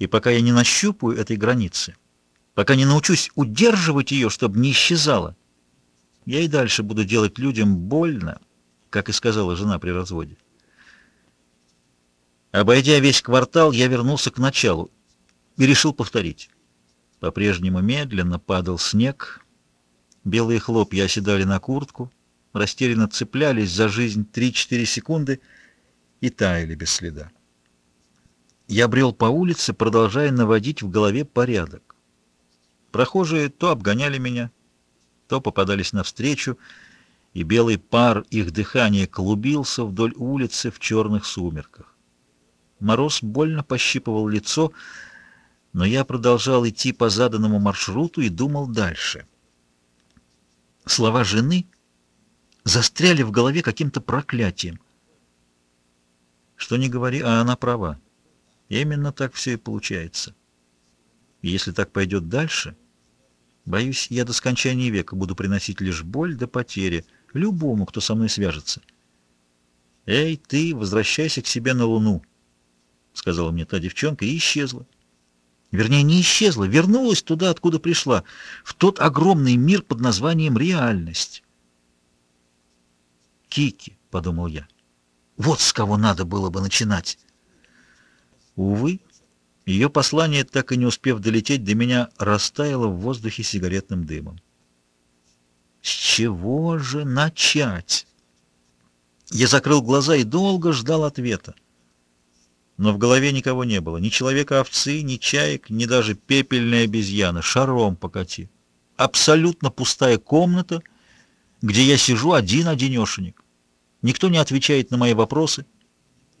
И пока я не нащупаю этой границы, пока не научусь удерживать ее, чтобы не исчезала, я и дальше буду делать людям больно, как и сказала жена при разводе. Обойдя весь квартал, я вернулся к началу и решил повторить. По-прежнему медленно падал снег, белые хлопья оседали на куртку, растерянно цеплялись за жизнь 3-4 секунды и таяли без следа. Я брел по улице, продолжая наводить в голове порядок. Прохожие то обгоняли меня, то попадались навстречу, и белый пар их дыхания клубился вдоль улицы в черных сумерках. Мороз больно пощипывал лицо, но я продолжал идти по заданному маршруту и думал дальше. Слова жены застряли в голове каким-то проклятием. Что не говори, а она права. Именно так все и получается. И если так пойдет дальше, боюсь, я до скончания века буду приносить лишь боль до потери любому, кто со мной свяжется. «Эй, ты, возвращайся к себе на Луну», — сказала мне та девчонка и исчезла. Вернее, не исчезла, вернулась туда, откуда пришла, в тот огромный мир под названием реальность. «Кики», — подумал я, — «вот с кого надо было бы начинать». Увы, ее послание, так и не успев долететь до меня, растаяло в воздухе сигаретным дымом. С чего же начать? Я закрыл глаза и долго ждал ответа. Но в голове никого не было, ни человека-овцы, ни чаек, ни даже пепельной обезьяны, шаром покати. Абсолютно пустая комната, где я сижу один-одинешенек. Никто не отвечает на мои вопросы,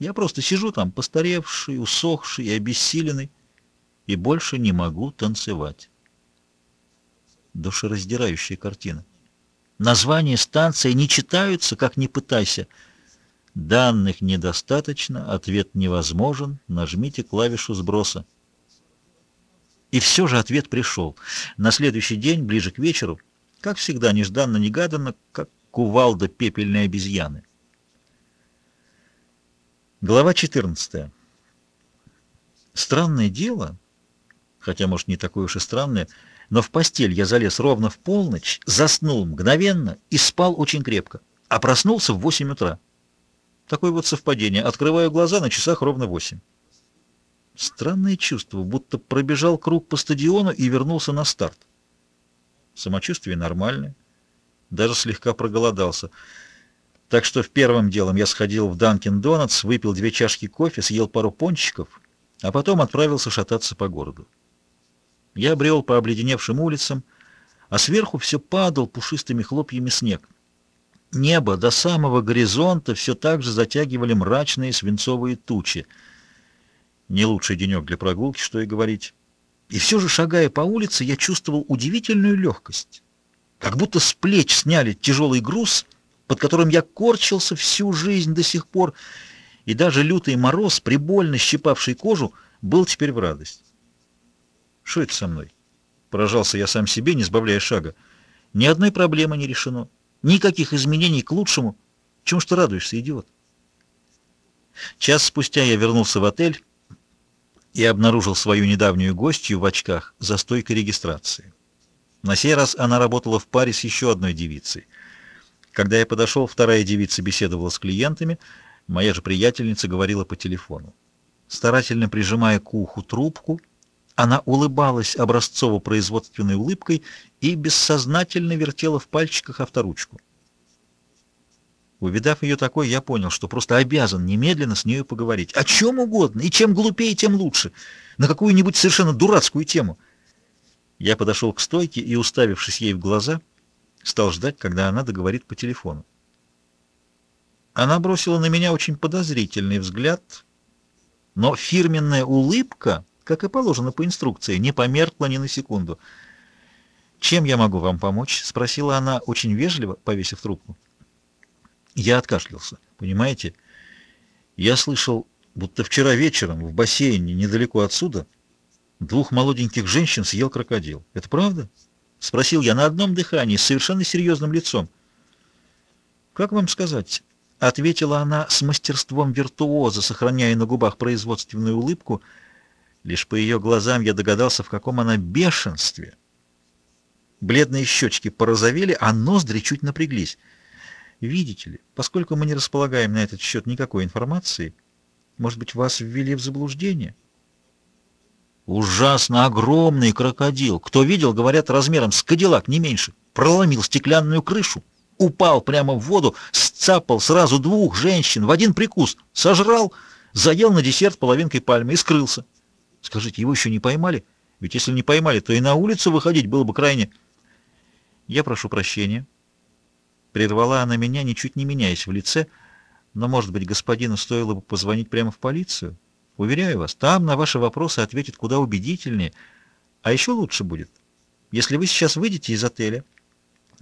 я просто сижу там, постаревший, усохший и обессиленный, и больше не могу танцевать. Душераздирающая картина. Названия станции не читаются, как не пытайся. Данных недостаточно, ответ невозможен, нажмите клавишу сброса. И все же ответ пришел. На следующий день, ближе к вечеру, как всегда, нежданно-негаданно, как кувалда пепельной обезьяны. Глава 14. Странное дело, хотя, может, не такое уж и странное, но в постель я залез ровно в полночь, заснул мгновенно и спал очень крепко, а проснулся в 8 утра. Такое вот совпадение. Открываю глаза, на часах ровно 8. Странное чувство, будто пробежал круг по стадиону и вернулся на старт. Самочувствие нормальное, даже слегка проголодался — так что в первым делом я сходил в Данкин Донатс, выпил две чашки кофе, съел пару пончиков, а потом отправился шататься по городу. Я брел по обледеневшим улицам, а сверху все падал пушистыми хлопьями снег. Небо до самого горизонта все так же затягивали мрачные свинцовые тучи. Не лучший денек для прогулки, что и говорить. И все же, шагая по улице, я чувствовал удивительную легкость. Как будто с плеч сняли тяжелый груз — под которым я корчился всю жизнь до сих пор, и даже лютый мороз, прибольно щипавший кожу, был теперь в радость. Что это со мной? Поражался я сам себе, не сбавляя шага. Ни одной проблемы не решено, никаких изменений к лучшему. Чем что радуешься, идиот? Час спустя я вернулся в отель и обнаружил свою недавнюю гостью в очках за стойкой регистрации. На сей раз она работала в паре с еще одной девицей — когда я подошел, вторая девица беседовала с клиентами, моя же приятельница говорила по телефону. Старательно прижимая к уху трубку, она улыбалась образцово-производственной улыбкой и бессознательно вертела в пальчиках авторучку. Увидав ее такой, я понял, что просто обязан немедленно с нею поговорить. О чем угодно, и чем глупее, тем лучше. На какую-нибудь совершенно дурацкую тему. Я подошел к стойке и, уставившись ей в глаза, Стал ждать, когда она договорит по телефону. Она бросила на меня очень подозрительный взгляд, но фирменная улыбка, как и положено по инструкции, не померкла ни на секунду. «Чем я могу вам помочь?» — спросила она очень вежливо, повесив трубку. Я откашлялся. «Понимаете, я слышал, будто вчера вечером в бассейне недалеко отсюда двух молоденьких женщин съел крокодил. Это правда?» — спросил я на одном дыхании, с совершенно серьезным лицом. «Как вам сказать?» — ответила она с мастерством виртуоза, сохраняя на губах производственную улыбку. Лишь по ее глазам я догадался, в каком она бешенстве. Бледные щечки порозовели, а ноздри чуть напряглись. Видите ли, поскольку мы не располагаем на этот счет никакой информации, может быть, вас ввели в заблуждение? Ужасно огромный крокодил. Кто видел, говорят, размером с кадиллак, не меньше. Проломил стеклянную крышу, упал прямо в воду, сцапал сразу двух женщин в один прикус, сожрал, заел на десерт половинкой пальмы и скрылся. Скажите, его еще не поймали? Ведь если не поймали, то и на улицу выходить было бы крайне... Я прошу прощения. Прервала она меня, ничуть не меняясь в лице, но, может быть, господину стоило бы позвонить прямо в полицию? Уверяю вас, там на ваши вопросы ответят куда убедительнее. А еще лучше будет, если вы сейчас выйдете из отеля,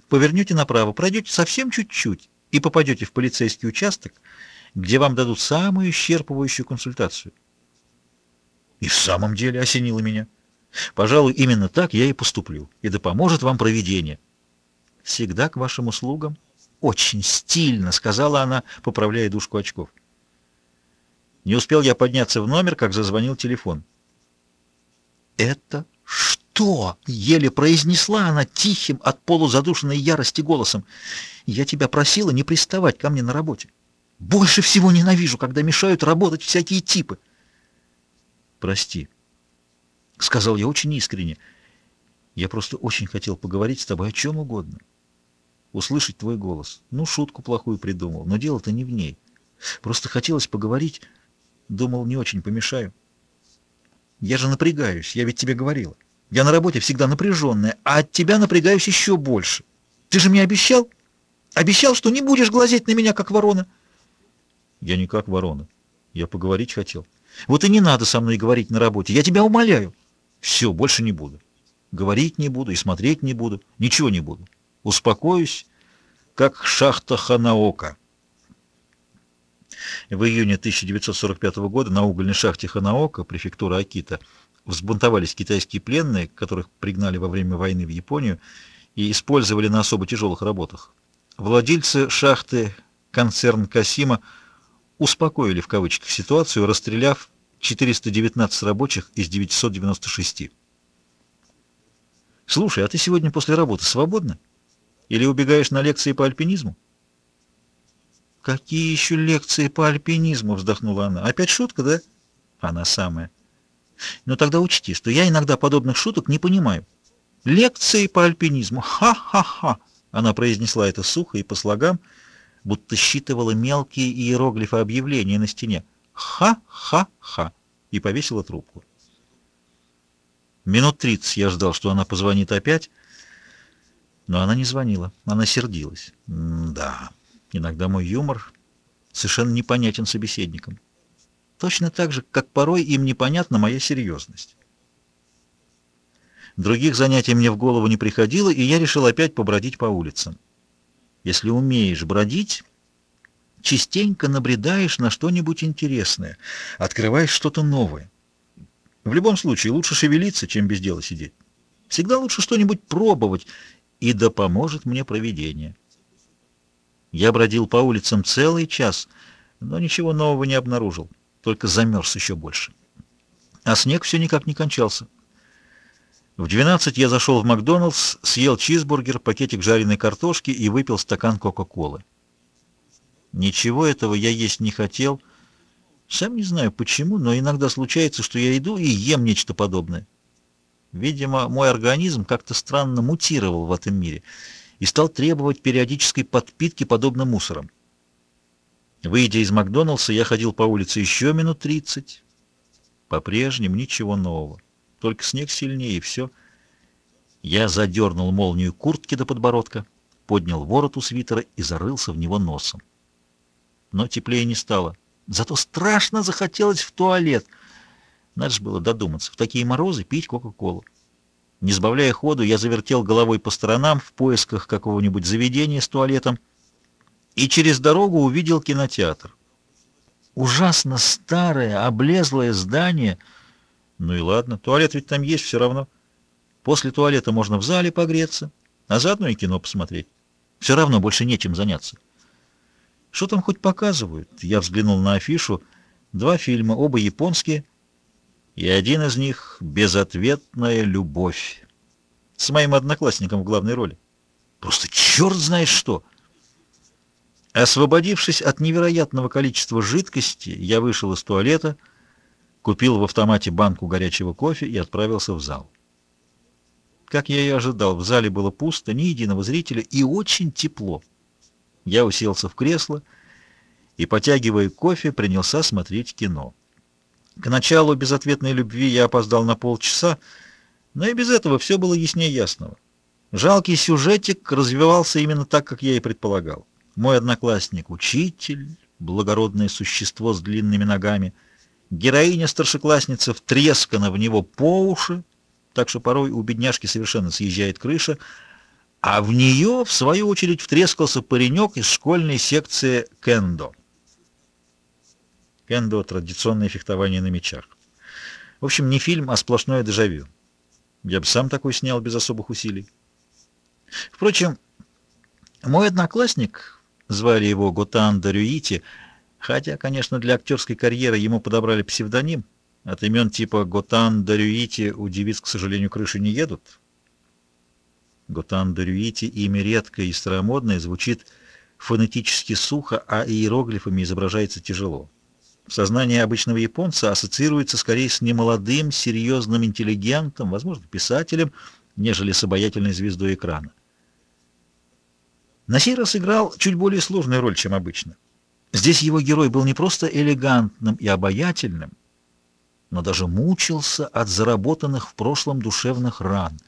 повернете направо, пройдете совсем чуть-чуть и попадете в полицейский участок, где вам дадут самую исчерпывающую консультацию. И в самом деле осенило меня. Пожалуй, именно так я и поступлю, и да поможет вам провидение. Всегда к вашим услугам. Очень стильно, сказала она, поправляя дужку очков. Не успел я подняться в номер, как зазвонил телефон. «Это что?» — еле произнесла она тихим от полузадушенной ярости голосом. «Я тебя просила не приставать ко мне на работе. Больше всего ненавижу, когда мешают работать всякие типы». «Прости», — сказал я очень искренне. «Я просто очень хотел поговорить с тобой о чем угодно. Услышать твой голос. Ну, шутку плохую придумал, но дело-то не в ней. Просто хотелось поговорить, думал, не очень помешаю. Я же напрягаюсь, я ведь тебе говорила. Я на работе всегда напряженная, а от тебя напрягаюсь еще больше. Ты же мне обещал? Обещал, что не будешь глазеть на меня, как ворона?» «Я не как ворона. Я поговорить хотел». Вот и не надо со мной говорить на работе. Я тебя умоляю. Все, больше не буду. Говорить не буду и смотреть не буду. Ничего не буду. Успокоюсь, как шахта Ханаока. В июне 1945 года на угольной шахте Ханаока, префектура Акита, взбунтовались китайские пленные, которых пригнали во время войны в Японию и использовали на особо тяжелых работах. Владельцы шахты, концерн Касима, успокоили в кавычках ситуацию, расстреляв 419 рабочих из 996. «Слушай, а ты сегодня после работы свободна? Или убегаешь на лекции по альпинизму?» «Какие еще лекции по альпинизму?» — вздохнула она. «Опять шутка, да?» «Она самая». «Но тогда учти, что я иногда подобных шуток не понимаю. Лекции по альпинизму! Ха-ха-ха!» Она произнесла это сухо и по слогам, — будто считывала мелкие иероглифы объявления на стене. «Ха-ха-ха!» и повесила трубку. Минут тридцать я ждал, что она позвонит опять, но она не звонила, она сердилась. М да, иногда мой юмор совершенно непонятен собеседникам. Точно так же, как порой им непонятна моя серьезность. Других занятий мне в голову не приходило, и я решил опять побродить по улицам. Если умеешь бродить, частенько набредаешь на что-нибудь интересное, открываешь что-то новое. В любом случае, лучше шевелиться, чем без дела сидеть. Всегда лучше что-нибудь пробовать, и да поможет мне провидение. Я бродил по улицам целый час, но ничего нового не обнаружил, только замерз еще больше. А снег все никак не кончался. В 12 я зашел в Макдоналдс, съел чизбургер, пакетик жареной картошки и выпил стакан Кока-Колы. Ничего этого я есть не хотел. Сам не знаю почему, но иногда случается, что я иду и ем нечто подобное. Видимо, мой организм как-то странно мутировал в этом мире и стал требовать периодической подпитки подобно мусорам. Выйдя из Макдоналдса, я ходил по улице еще минут тридцать. По-прежнему ничего нового. Только снег сильнее, и все. Я задернул молнию куртки до подбородка, поднял ворот у свитера и зарылся в него носом. Но теплее не стало. Зато страшно захотелось в туалет. Надо же было додуматься, в такие морозы пить Кока-Колу. Не сбавляя ходу, я завертел головой по сторонам в поисках какого-нибудь заведения с туалетом и через дорогу увидел кинотеатр. Ужасно старое, облезлое здание — ну и ладно, туалет ведь там есть все равно. После туалета можно в зале погреться, а заодно и кино посмотреть. Все равно больше нечем заняться. Что там хоть показывают? Я взглянул на афишу. Два фильма, оба японские. И один из них — безответная любовь. С моим одноклассником в главной роли. Просто черт знает что! Освободившись от невероятного количества жидкости, я вышел из туалета, купил в автомате банку горячего кофе и отправился в зал. Как я и ожидал, в зале было пусто, ни единого зрителя и очень тепло. Я уселся в кресло и, потягивая кофе, принялся смотреть кино. К началу безответной любви я опоздал на полчаса, но и без этого все было яснее ясного. Жалкий сюжетик развивался именно так, как я и предполагал. Мой одноклассник — учитель, благородное существо с длинными ногами. Героиня-старшеклассница втрескана в него по уши, так что порой у бедняжки совершенно съезжает крыша, а в нее, в свою очередь, втрескался паренек из школьной секции кендо. Кендо — традиционное фехтование на мечах. В общем, не фильм, а сплошное дежавю. Я бы сам такой снял без особых усилий. Впрочем, мой одноклассник, звали его Готан Дарюити, хотя, конечно, для актерской карьеры ему подобрали псевдоним, от имен типа Готан Дарюити у девиц, к сожалению, крыши не едут. Готан Дарюити имя редкое и старомодное, звучит фонетически сухо, а иероглифами изображается тяжело. В сознании обычного японца ассоциируется скорее с немолодым, серьезным интеллигентом, возможно, писателем, нежели с обаятельной звездой экрана. На сей играл чуть более сложную роль, чем обычно. Здесь его герой был не просто элегантным и обаятельным, но даже мучился от заработанных в прошлом душевных ран.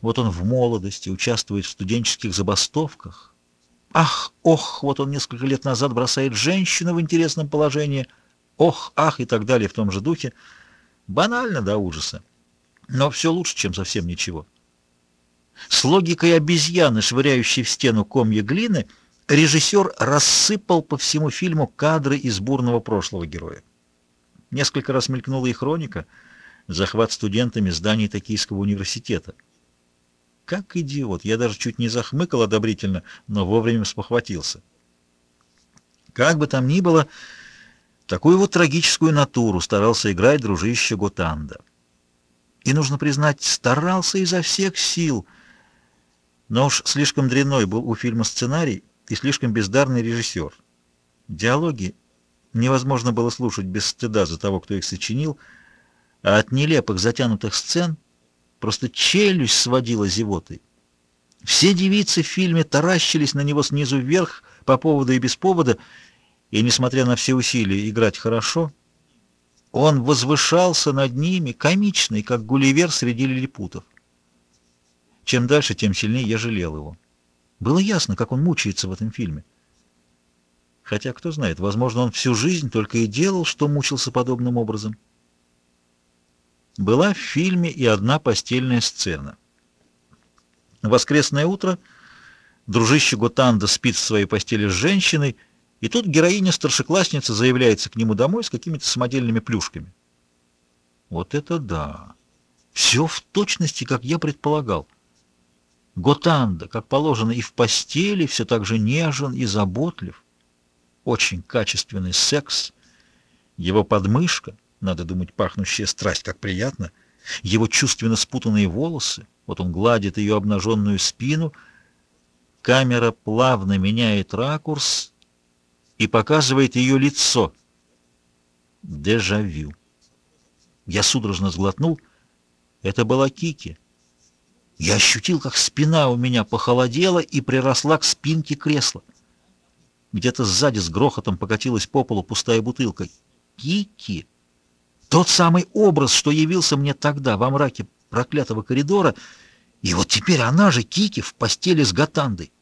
Вот он в молодости участвует в студенческих забастовках. Ах, ох, вот он несколько лет назад бросает женщину в интересном положении. Ох, ах и так далее в том же духе. Банально до ужаса. Но все лучше, чем совсем ничего. С логикой обезьяны, швыряющей в стену комья глины, режиссер рассыпал по всему фильму кадры из бурного прошлого героя. Несколько раз мелькнула и хроника, захват студентами зданий Токийского университета. Как идиот! Я даже чуть не захмыкал одобрительно, но вовремя спохватился. Как бы там ни было, такую вот трагическую натуру старался играть дружище Готанда. И, нужно признать, старался изо всех сил — но уж слишком дрянной был у фильма сценарий и слишком бездарный режиссер. Диалоги невозможно было слушать без стыда за того, кто их сочинил, а от нелепых затянутых сцен просто челюсть сводила зевотой. Все девицы в фильме таращились на него снизу вверх по поводу и без повода, и, несмотря на все усилия играть хорошо, он возвышался над ними, комичный, как Гулливер среди лилипутов. Чем дальше, тем сильнее я жалел его. Было ясно, как он мучается в этом фильме. Хотя, кто знает, возможно, он всю жизнь только и делал, что мучился подобным образом. Была в фильме и одна постельная сцена. Воскресное утро дружище Готанда спит в своей постели с женщиной, и тут героиня-старшеклассница заявляется к нему домой с какими-то самодельными плюшками. Вот это да! Все в точности, как я предполагал. Готанда, как положено, и в постели все так же нежен и заботлив. Очень качественный секс. Его подмышка, надо думать, пахнущая страсть, как приятно. Его чувственно спутанные волосы. Вот он гладит ее обнаженную спину. Камера плавно меняет ракурс и показывает ее лицо. Дежавю. Я судорожно сглотнул. Это была Кики. Я ощутил, как спина у меня похолодела и приросла к спинке кресла. Где-то сзади с грохотом покатилась по полу пустая бутылка. Кики! Тот самый образ, что явился мне тогда во мраке проклятого коридора, и вот теперь она же, Кики, в постели с Гатандой.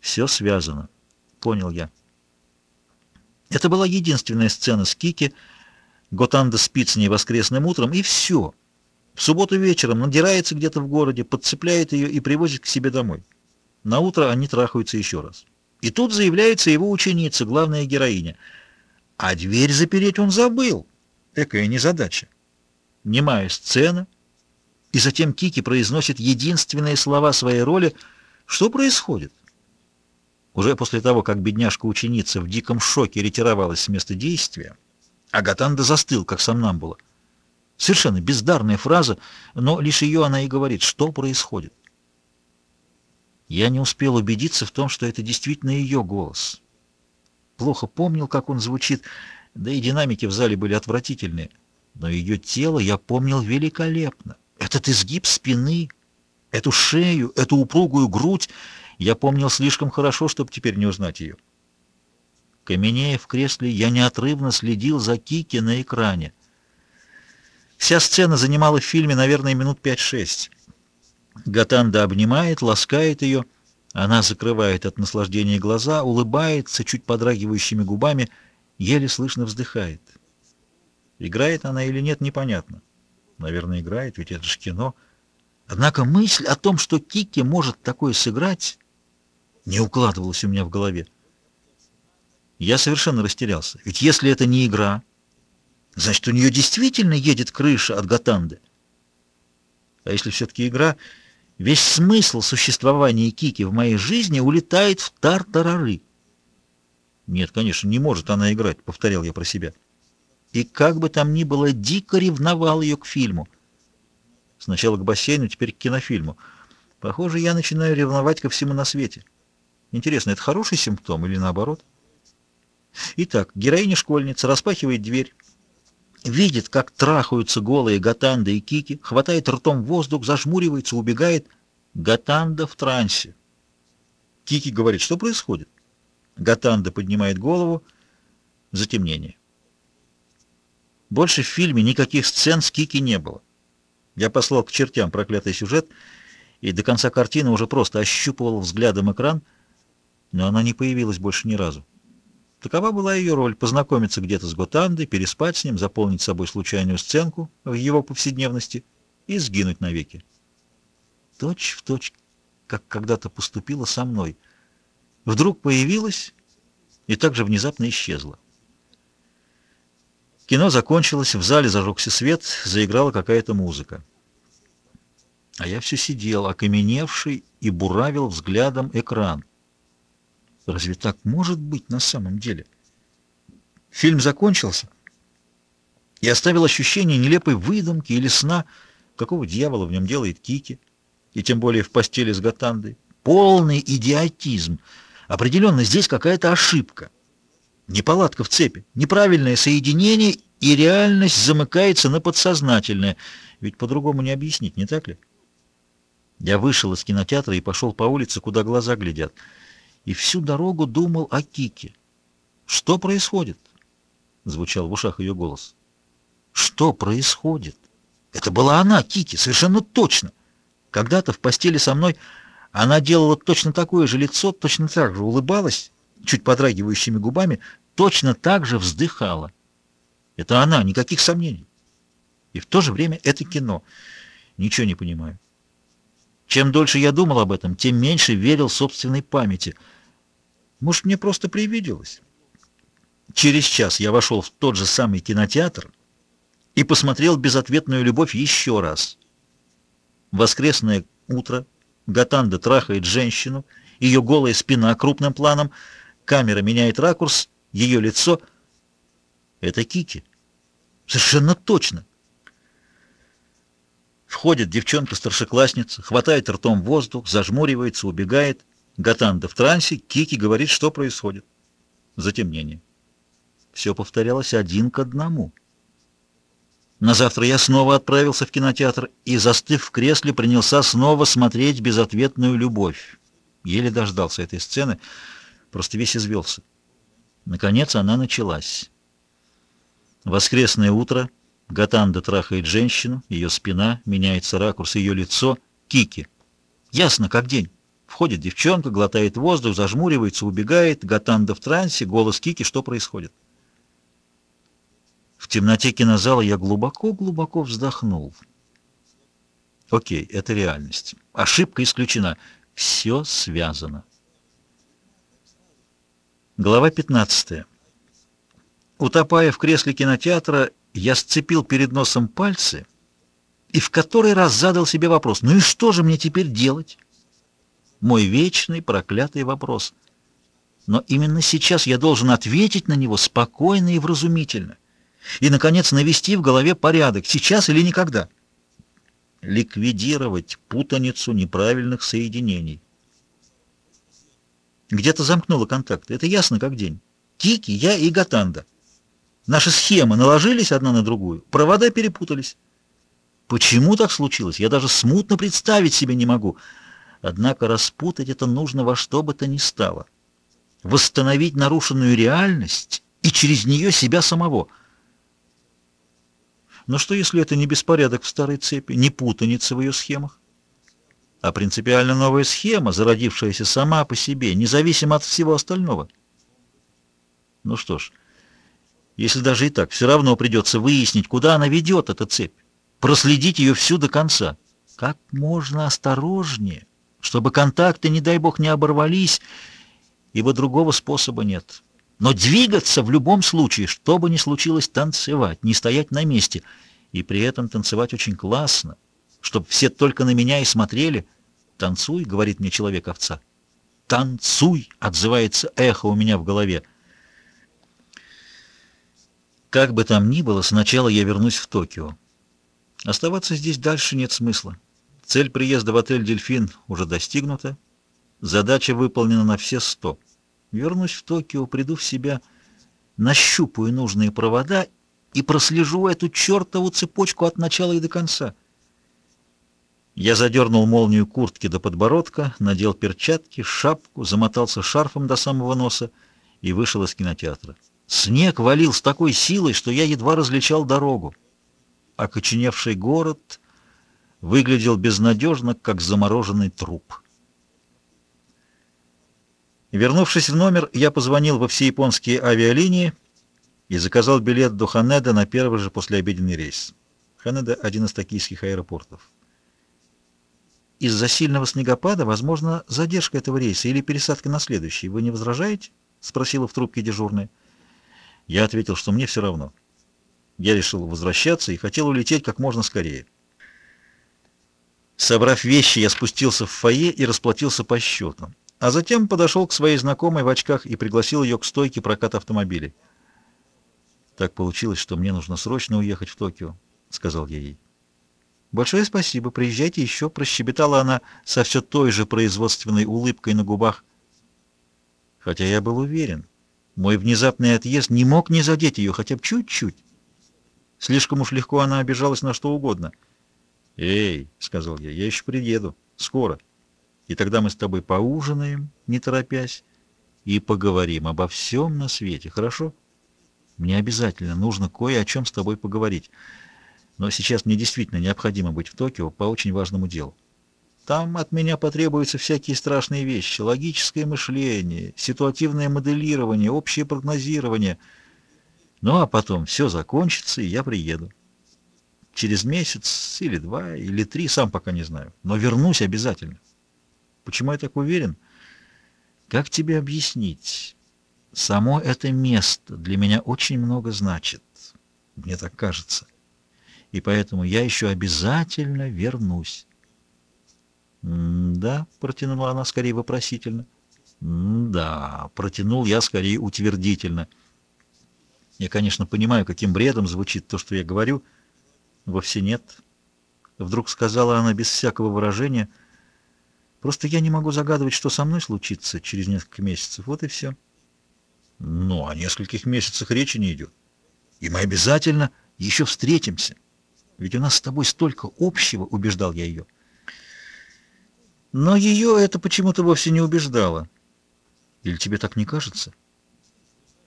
Все связано, понял я. Это была единственная сцена с Кики. Готанда спит с ней воскресным утром, и все — в субботу вечером надирается где-то в городе, подцепляет ее и привозит к себе домой. На утро они трахаются еще раз. И тут заявляется его ученица, главная героиня. А дверь запереть он забыл. Экая незадача. Немая сцена. И затем Кики произносит единственные слова своей роли. Что происходит? Уже после того, как бедняжка-ученица в диком шоке ретировалась с места действия, а Гатанда застыл, как сомнамбула. Совершенно бездарная фраза, но лишь ее она и говорит, что происходит. Я не успел убедиться в том, что это действительно ее голос. Плохо помнил, как он звучит, да и динамики в зале были отвратительные. Но ее тело я помнил великолепно. Этот изгиб спины, эту шею, эту упругую грудь я помнил слишком хорошо, чтобы теперь не узнать ее. Каменея в кресле, я неотрывно следил за Кики на экране. Вся сцена занимала в фильме, наверное, минут 5-6. Гатанда обнимает, ласкает ее, она закрывает от наслаждения глаза, улыбается чуть подрагивающими губами, еле слышно вздыхает. Играет она или нет, непонятно. Наверное, играет, ведь это же кино. Однако мысль о том, что Кики может такое сыграть, не укладывалась у меня в голове. Я совершенно растерялся. Ведь если это не игра, значит, у нее действительно едет крыша от Гатанды. А если все-таки игра, весь смысл существования Кики в моей жизни улетает в тартарары. Нет, конечно, не может она играть, повторял я про себя. И как бы там ни было, дико ревновал ее к фильму. Сначала к бассейну, теперь к кинофильму. Похоже, я начинаю ревновать ко всему на свете. Интересно, это хороший симптом или наоборот? Итак, героиня-школьница распахивает дверь, видит, как трахаются голые Гатанда и Кики, хватает ртом воздух, зажмуривается, убегает. Гатанда в трансе. Кики говорит, что происходит? Гатанда поднимает голову. Затемнение. Больше в фильме никаких сцен с Кики не было. Я послал к чертям проклятый сюжет и до конца картины уже просто ощупывал взглядом экран, но она не появилась больше ни разу. Такова была ее роль — познакомиться где-то с Готандой, переспать с ним, заполнить собой случайную сценку в его повседневности и сгинуть навеки. Точь в точь, как когда-то поступила со мной. Вдруг появилась и так же внезапно исчезла. Кино закончилось, в зале зажегся свет, заиграла какая-то музыка. А я все сидел, окаменевший, и буравил взглядом экран. Разве так может быть на самом деле? Фильм закончился и оставил ощущение нелепой выдумки или сна, какого дьявола в нем делает Кики, и тем более в постели с Гатандой. Полный идиотизм. Определенно здесь какая-то ошибка. Неполадка в цепи, неправильное соединение, и реальность замыкается на подсознательное. Ведь по-другому не объяснить, не так ли? Я вышел из кинотеатра и пошел по улице, куда глаза глядят, и всю дорогу думал о Кике. «Что происходит?» — звучал в ушах ее голос. «Что происходит?» Это была она, Кики, совершенно точно. Когда-то в постели со мной она делала точно такое же лицо, точно так же улыбалась, чуть подрагивающими губами, точно так же вздыхала. Это она, никаких сомнений. И в то же время это кино. Ничего не понимаю. Чем дольше я думал об этом, тем меньше верил собственной памяти. Может, мне просто привиделось. Через час я вошел в тот же самый кинотеатр и посмотрел «Безответную любовь» еще раз. Воскресное утро. Гатанда трахает женщину, ее голая спина крупным планом — Камера меняет ракурс, ее лицо — это Кики. Совершенно точно. Входит девчонка-старшеклассница, хватает ртом воздух, зажмуривается, убегает. Гатанда в трансе, Кики говорит, что происходит. Затемнение. Все повторялось один к одному. На завтра я снова отправился в кинотеатр и, застыв в кресле, принялся снова смотреть безответную любовь. Еле дождался этой сцены — просто весь извелся. Наконец она началась. Воскресное утро. Гатанда трахает женщину, ее спина, меняется ракурс, ее лицо. Кики. Ясно, как день. Входит девчонка, глотает воздух, зажмуривается, убегает. Гатанда в трансе, голос Кики, что происходит? В темноте кинозала я глубоко-глубоко вздохнул. Окей, это реальность. Ошибка исключена. Все связано. Глава 15. Утопая в кресле кинотеатра, я сцепил перед носом пальцы и в который раз задал себе вопрос, ну и что же мне теперь делать? Мой вечный проклятый вопрос. Но именно сейчас я должен ответить на него спокойно и вразумительно. И, наконец, навести в голове порядок, сейчас или никогда. Ликвидировать путаницу неправильных соединений. Где-то замкнуло контакты, это ясно как день. Тики, я и Гатанда. Наши схемы наложились одна на другую, провода перепутались. Почему так случилось, я даже смутно представить себе не могу. Однако распутать это нужно во что бы то ни стало. Восстановить нарушенную реальность и через нее себя самого. Но что, если это не беспорядок в старой цепи, не путаница в ее схемах? А принципиально новая схема, зародившаяся сама по себе, независимо от всего остального. Ну что ж, если даже и так, все равно придется выяснить, куда она ведет, эта цепь проследить ее всю до конца. Как можно осторожнее, чтобы контакты, не дай бог, не оборвались, ибо другого способа нет. Но двигаться в любом случае, что бы ни случилось, танцевать, не стоять на месте, и при этом танцевать очень классно, чтобы все только на меня и смотрели. «Танцуй», — говорит мне человек-овца. «Танцуй», — отзывается эхо у меня в голове. Как бы там ни было, сначала я вернусь в Токио. Оставаться здесь дальше нет смысла. Цель приезда в отель «Дельфин» уже достигнута. Задача выполнена на все сто. Вернусь в Токио, приду в себя, нащупаю нужные провода и прослежу эту чертову цепочку от начала и до конца. Я задернул молнию куртки до подбородка, надел перчатки, шапку, замотался шарфом до самого носа и вышел из кинотеатра. Снег валил с такой силой, что я едва различал дорогу окоченевший город выглядел безнадежно, как замороженный труп. Вернувшись в номер, я позвонил во все японские авиалинии и заказал билет до Ханеда на первый же послеобеденный рейс. Ханеда — один из токийских аэропортов. Из-за сильного снегопада, возможно, задержка этого рейса или пересадка на следующий. Вы не возражаете? — спросила в трубке дежурная. Я ответил, что мне все равно. Я решил возвращаться и хотел улететь как можно скорее. Собрав вещи, я спустился в фойе и расплатился по счету. А затем подошел к своей знакомой в очках и пригласил ее к стойке проката автомобилей. «Так получилось, что мне нужно срочно уехать в Токио», — сказал я ей. «Большое спасибо, приезжайте еще», — прощебетала она со все той же производственной улыбкой на губах. Хотя я был уверен, мой внезапный отъезд не мог не задеть ее хотя бы чуть-чуть. Слишком уж легко она обижалась на что угодно. «Эй», — сказал я, — «я еще приеду. Скоро. И тогда мы с тобой поужинаем, не торопясь, и поговорим обо всем на свете, хорошо? Мне обязательно нужно кое о чем с тобой поговорить. Но сейчас мне действительно необходимо быть в Токио по очень важному делу. Там от меня потребуются всякие страшные вещи. Логическое мышление, ситуативное моделирование, общее прогнозирование — ну, а потом все закончится, и я приеду. Через месяц или два, или три, сам пока не знаю. Но вернусь обязательно. Почему я так уверен? Как тебе объяснить? Само это место для меня очень много значит. Мне так кажется. И поэтому я еще обязательно вернусь. «Да», — протянула она скорее вопросительно. «Да», — протянул я скорее утвердительно. Я, конечно, понимаю, каким бредом звучит то, что я говорю. Вовсе нет. Вдруг сказала она без всякого выражения. Просто я не могу загадывать, что со мной случится через несколько месяцев. Вот и все. Ну, о нескольких месяцах речи не идет. И мы обязательно еще встретимся. Ведь у нас с тобой столько общего, убеждал я ее. Но ее это почему-то вовсе не убеждало. Или тебе так не кажется? —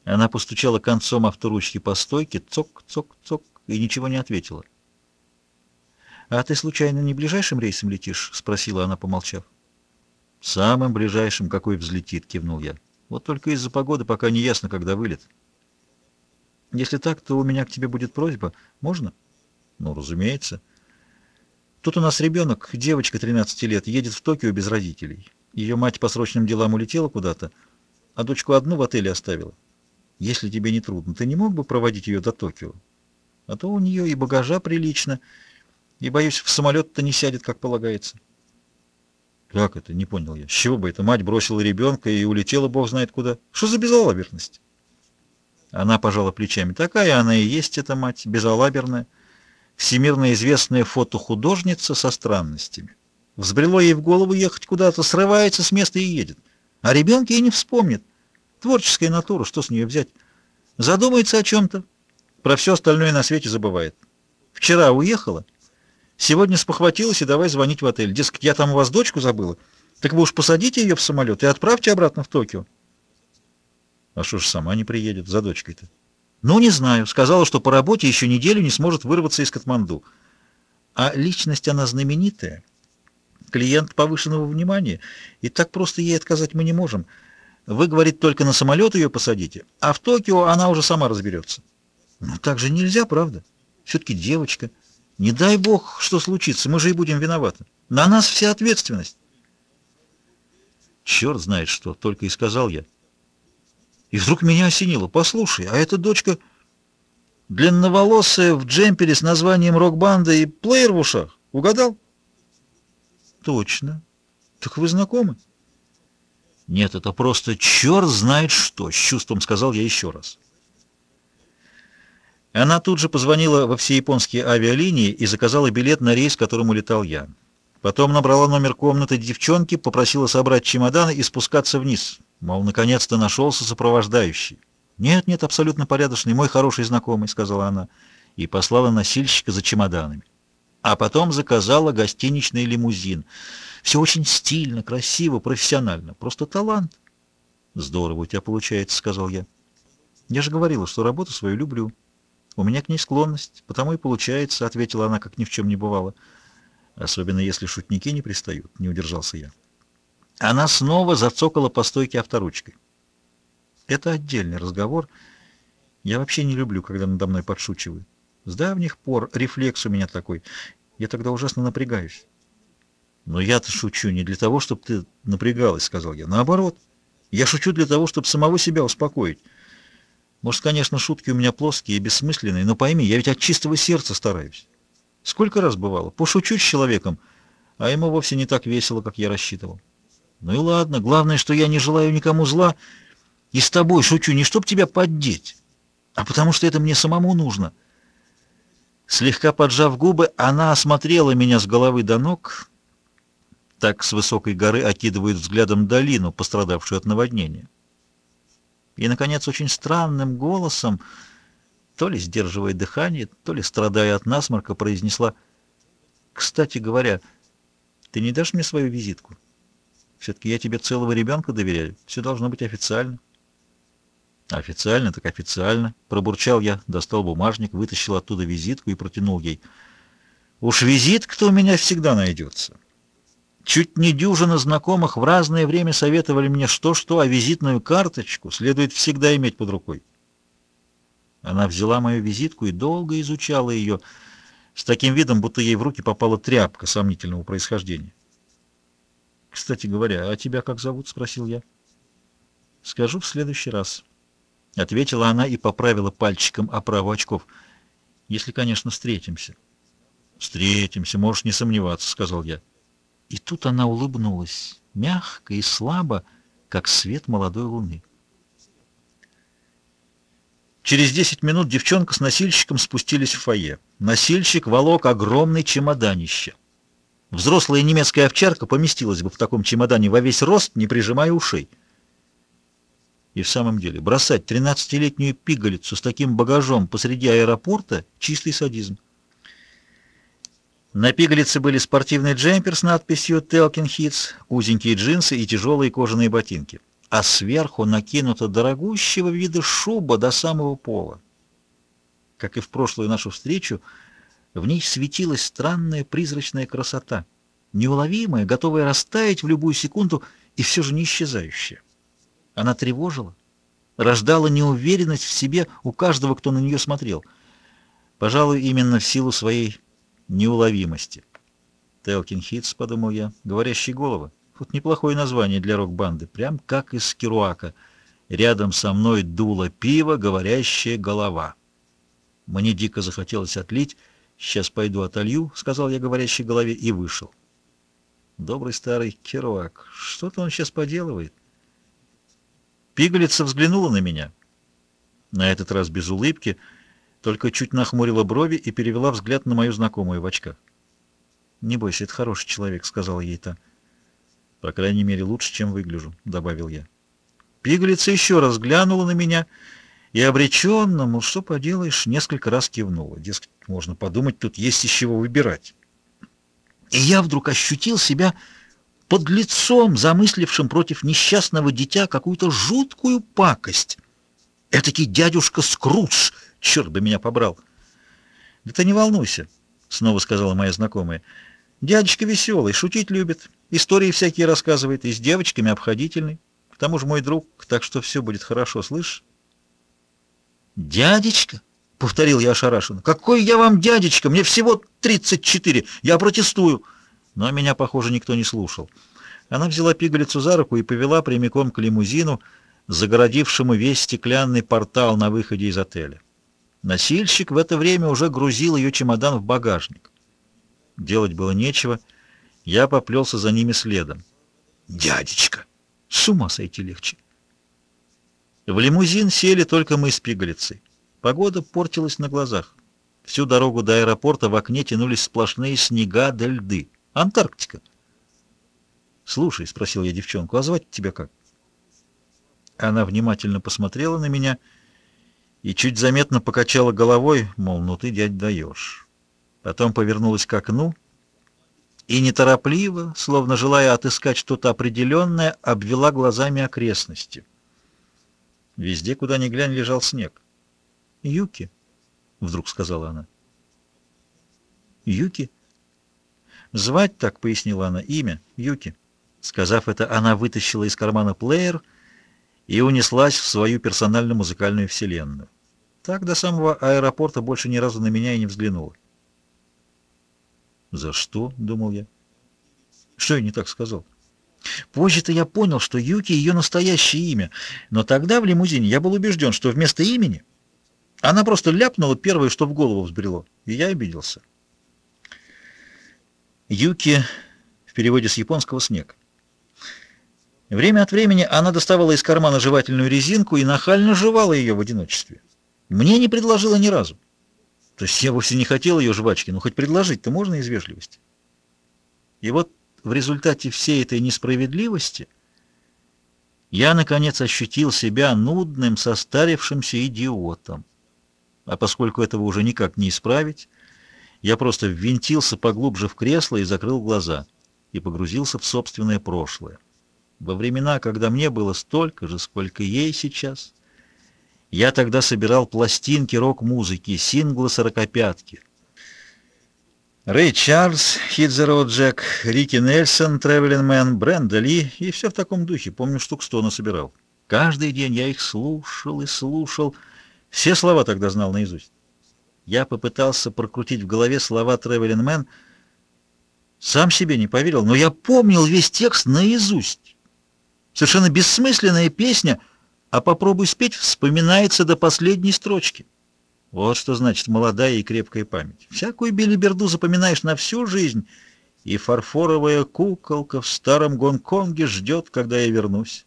она постучала концом авторучки по стойке, цок-цок-цок, и ничего не ответила. «А ты, случайно, не ближайшим рейсом летишь?» — спросила она, помолчав. «Самым ближайшим, какой взлетит», — кивнул я. «Вот только из-за погоды пока не ясно, когда вылет». «Если так, то у меня к тебе будет просьба. Можно?» «Ну, разумеется». «Тут у нас ребенок, девочка 13 лет, едет в Токио без родителей. Ее мать по срочным делам улетела куда-то, а дочку одну в отеле оставила. Если тебе не трудно, ты не мог бы проводить ее до Токио? А то у нее и багажа прилично, и, боюсь, в самолет-то не сядет, как полагается. Как это? Не понял я. С чего бы это? Мать бросила ребенка и улетела бог знает куда. Что за безалаберность? Она пожала плечами. Такая она и есть, эта мать, безалаберная, всемирно известная фотохудожница со странностями. Взбрело ей в голову ехать куда-то, срывается с места и едет. А ребенке и не вспомнит. Творческая натура, что с нее взять? Задумается о чем-то, про все остальное на свете забывает. Вчера уехала, сегодня спохватилась и давай звонить в отель. Дескать, я там у вас дочку забыла. Так вы уж посадите ее в самолет и отправьте обратно в Токио. А что ж сама не приедет за дочкой-то? Ну, не знаю. Сказала, что по работе еще неделю не сможет вырваться из Катманду. А личность она знаменитая. Клиент повышенного внимания. И так просто ей отказать мы не можем. Вы, говорит, только на самолет ее посадите, а в Токио она уже сама разберется. Ну, так же нельзя, правда? Все-таки девочка. Не дай бог, что случится, мы же и будем виноваты. На нас вся ответственность. Черт знает что, только и сказал я. И вдруг меня осенило. Послушай, а эта дочка длинноволосая в джемпере с названием рок-банда и плеер в ушах. Угадал? Точно. Так вы знакомы? Нет, это просто черт знает что, с чувством сказал я еще раз. Она тут же позвонила во все японские авиалинии и заказала билет на рейс, которым улетал я. Потом набрала номер комнаты девчонки, попросила собрать чемоданы и спускаться вниз. Мол, наконец-то нашелся сопровождающий. «Нет, нет, абсолютно порядочный, мой хороший знакомый», — сказала она, и послала носильщика за чемоданами. А потом заказала гостиничный лимузин. Все очень стильно, красиво, профессионально. Просто талант. «Здорово у тебя получается», — сказал я. «Я же говорила, что работу свою люблю. У меня к ней склонность, потому и получается», — ответила она, как ни в чем не бывало. «Особенно если шутники не пристают», — не удержался я. Она снова зацокала по стойке авторучкой. Это отдельный разговор. Я вообще не люблю, когда надо мной подшучивают. С давних пор рефлекс у меня такой. Я тогда ужасно напрягаюсь. Но я-то шучу не для того, чтобы ты напрягалась, сказал я. Наоборот. Я шучу для того, чтобы самого себя успокоить. Может, конечно, шутки у меня плоские и бессмысленные, но пойми, я ведь от чистого сердца стараюсь. Сколько раз бывало, пошучу с человеком, а ему вовсе не так весело, как я рассчитывал. Ну и ладно, главное, что я не желаю никому зла, и с тобой шучу не чтоб тебя поддеть, а потому что это мне самому нужно. Слегка поджав губы, она осмотрела меня с головы до ног, так с высокой горы окидывают взглядом долину, пострадавшую от наводнения. И, наконец, очень странным голосом, то ли сдерживая дыхание, то ли страдая от насморка, произнесла, «Кстати говоря, ты не дашь мне свою визитку?» Все-таки я тебе целого ребенка доверяю. Все должно быть официально. Официально, так официально. Пробурчал я, достал бумажник, вытащил оттуда визитку и протянул ей. Уж визитка-то у меня всегда найдется. Чуть не дюжина знакомых в разное время советовали мне что-что, а визитную карточку следует всегда иметь под рукой. Она взяла мою визитку и долго изучала ее, с таким видом, будто ей в руки попала тряпка сомнительного происхождения. «Кстати говоря, а тебя как зовут?» — спросил я. «Скажу в следующий раз», — ответила она и поправила пальчиком оправу очков. «Если, конечно, встретимся». «Встретимся, можешь не сомневаться», — сказал я. И тут она улыбнулась, мягко и слабо, как свет молодой луны. Через десять минут девчонка с носильщиком спустились в фойе. Носильщик волок огромный чемоданище. Взрослая немецкая овчарка поместилась бы в таком чемодане во весь рост, не прижимая ушей. И в самом деле, бросать тринадцатилетнюю пигалицу с таким багажом посреди аэропорта — чистый садизм. На пигалице были спортивный джемпер с надписью «Телкин Hits», узенькие джинсы и тяжелые кожаные ботинки. А сверху накинута дорогущего вида шуба до самого пола. Как и в прошлую нашу встречу, в ней светилась странная призрачная красота, неуловимая, готовая растаять в любую секунду и все же не исчезающая. Она тревожила, рождала неуверенность в себе у каждого, кто на нее смотрел. Пожалуй, именно в силу своей неуловимости. «Телкин Хитс», — подумал я, — «говорящие головы». Вот неплохое название для рок-банды, прям как из Керуака. Рядом со мной дуло пиво, говорящая голова. Мне дико захотелось отлить, «Сейчас пойду отолью», — сказал я говорящей голове и вышел. Добрый старый Керуак, что-то он сейчас поделывает. Пигалица взглянула на меня. на этот раз без улыбки, только чуть нахмурила брови и перевела взгляд на мою знакомую в очках. «Не бойся, это хороший человек», — сказала ей та. «По крайней мере, лучше, чем выгляжу», — добавил я. Пигалица еще раз глянула на меня и обреченно, мол, что поделаешь, несколько раз кивнула. Дескать, можно подумать, тут есть из чего выбирать. И я вдруг ощутил себя под лицом, замыслившим против несчастного дитя какую-то жуткую пакость. Этакий дядюшка Скрудж, черт бы меня побрал. «Да ты не волнуйся», — снова сказала моя знакомая. «Дядечка веселый, шутить любит, истории всякие рассказывает, и с девочками обходительный. К тому же мой друг, так что все будет хорошо, слышишь?» «Дядечка?» — повторил я ошарашенно. «Какой я вам дядечка? Мне всего 34. Я протестую!» Но меня, похоже, никто не слушал. Она взяла пигалицу за руку и повела прямиком к лимузину, загородившему весь стеклянный портал на выходе из отеля. Носильщик в это время уже грузил ее чемодан в багажник. Делать было нечего, я поплелся за ними следом. «Дядечка! С ума сойти легче!» В лимузин сели только мы с пигалицей. Погода портилась на глазах. Всю дорогу до аэропорта в окне тянулись сплошные снега да льды. Антарктика. «Слушай», — спросил я девчонку, — «а звать тебя как?» Она внимательно посмотрела на меня и чуть заметно покачала головой, мол, ну ты, дядь, даешь. Потом повернулась к окну и неторопливо, словно желая отыскать что-то определенное, обвела глазами окрестности. Везде, куда ни глянь, лежал снег. «Юки», — вдруг сказала она. «Юки?» «Звать так», — пояснила она, — «имя Юки». Сказав это, она вытащила из кармана плеер и унеслась в свою персональную музыкальную вселенную. Так до самого аэропорта больше ни разу на меня и не взглянула. «За что?» — думал я. «Что я не так сказал?» Позже-то я понял, что Юки — ее настоящее имя, но тогда в лимузине я был убежден, что вместо имени она просто ляпнула первое, что в голову взбрело, и я обиделся. Юки в переводе с японского «снег». Время от времени она доставала из кармана жевательную резинку и нахально жевала ее в одиночестве. Мне не предложила ни разу. То есть я вовсе не хотел ее жвачки, но хоть предложить-то можно из вежливости. И вот в результате всей этой несправедливости я, наконец, ощутил себя нудным, состарившимся идиотом. А поскольку этого уже никак не исправить, я просто ввинтился поглубже в кресло и закрыл глаза, и погрузился в собственное прошлое. Во времена, когда мне было столько же, сколько ей сейчас, я тогда собирал пластинки рок-музыки, синглы «Сорокопятки», Рэй Чарльз, Road Jack, Рики Нельсон, Traveling Man, Бренда Ли и все в таком духе. Помню, штук сто насобирал. Каждый день я их слушал и слушал. Все слова тогда знал наизусть. Я попытался прокрутить в голове слова Traveling Man. Сам себе не поверил, но я помнил весь текст наизусть. Совершенно бессмысленная песня, а попробуй спеть, вспоминается до последней строчки. Вот что значит молодая и крепкая память. Всякую белиберду запоминаешь на всю жизнь, и фарфоровая куколка в старом Гонконге ждет, когда я вернусь.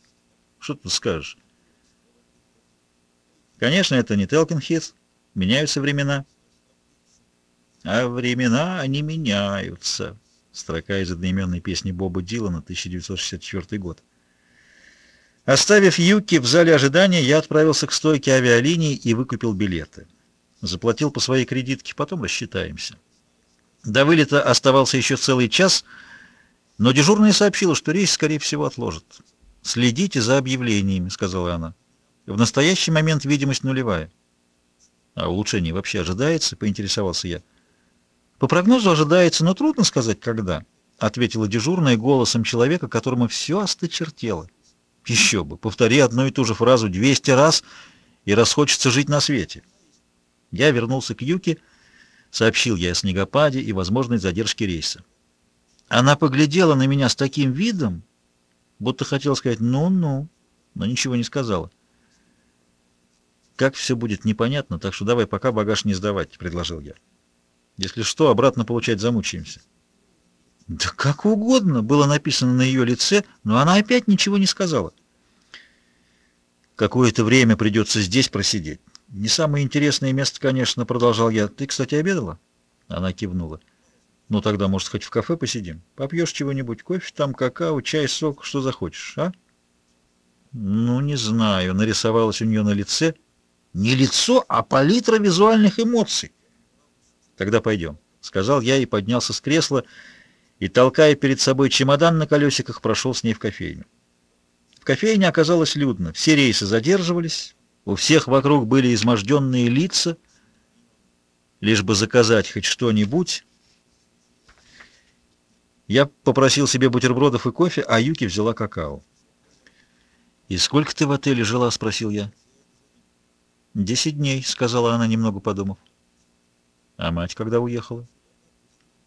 Что ты скажешь? Конечно, это не Телкин Хитс. Меняются времена. А времена, они меняются. Строка из одноименной песни Боба Дилана, 1964 год. Оставив Юки в зале ожидания, я отправился к стойке авиалинии и выкупил билеты. Заплатил по своей кредитке, потом рассчитаемся. До вылета оставался еще целый час, но дежурная сообщила, что рейс, скорее всего, отложат. «Следите за объявлениями», — сказала она. «В настоящий момент видимость нулевая». «А улучшение вообще ожидается?» — поинтересовался я. «По прогнозу ожидается, но трудно сказать, когда», — ответила дежурная голосом человека, которому все осточертело. «Еще бы! Повтори одну и ту же фразу 200 раз, и расхочется жить на свете». Я вернулся к Юке, сообщил ей о снегопаде и возможной задержке рейса. Она поглядела на меня с таким видом, будто хотела сказать «ну-ну», но ничего не сказала. «Как все будет непонятно, так что давай пока багаж не сдавать», — предложил я. «Если что, обратно получать замучаемся». «Да как угодно», — было написано на ее лице, но она опять ничего не сказала. «Какое-то время придется здесь просидеть». Не самое интересное место, конечно, продолжал я. Ты, кстати, обедала? Она кивнула. Ну тогда, может, хоть в кафе посидим? Попьешь чего-нибудь? Кофе там, какао, чай, сок, что захочешь, а? Ну, не знаю. Нарисовалось у нее на лице. Не лицо, а палитра визуальных эмоций. Тогда пойдем, сказал я и поднялся с кресла, и, толкая перед собой чемодан на колесиках, прошел с ней в кофейню. Кофейне оказалось людно. Все рейсы задерживались, у всех вокруг были изможденные лица, лишь бы заказать хоть что-нибудь. Я попросил себе бутербродов и кофе, а Юки взяла какао. «И сколько ты в отеле жила?» — спросил я. «Десять дней», — сказала она, немного подумав. «А мать когда уехала?»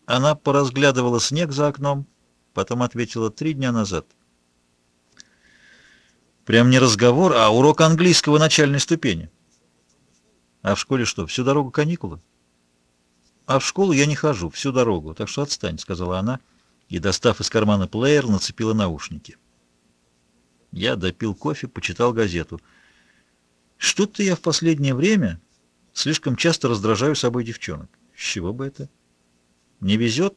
Она поразглядывала снег за окном, потом ответила «три дня назад». Прям не разговор, а урок английского начальной ступени. А в школе что, всю дорогу каникулы? А в школу я не хожу, всю дорогу, так что отстань, сказала она, и, достав из кармана плеер, нацепила наушники. Я допил кофе, почитал газету. Что-то я в последнее время слишком часто раздражаю собой девчонок. С чего бы это? Не везет?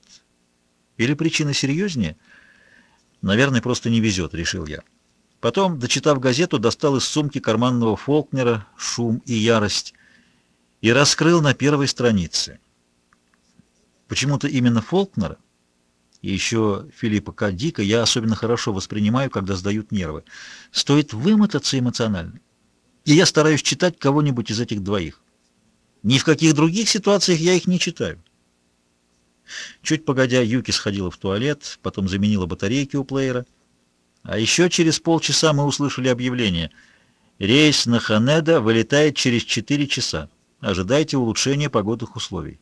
Или причина серьезнее? Наверное, просто не везет, решил я. Потом, дочитав газету, достал из сумки карманного Фолкнера «Шум и ярость» и раскрыл на первой странице. Почему-то именно Фолкнера и еще Филиппа К. Дика я особенно хорошо воспринимаю, когда сдают нервы. Стоит вымотаться эмоционально. И я стараюсь читать кого-нибудь из этих двоих. Ни в каких других ситуациях я их не читаю. Чуть погодя, Юки сходила в туалет, потом заменила батарейки у плеера. А еще через полчаса мы услышали объявление. Рейс на Ханеда вылетает через 4 часа. Ожидайте улучшения погодных условий.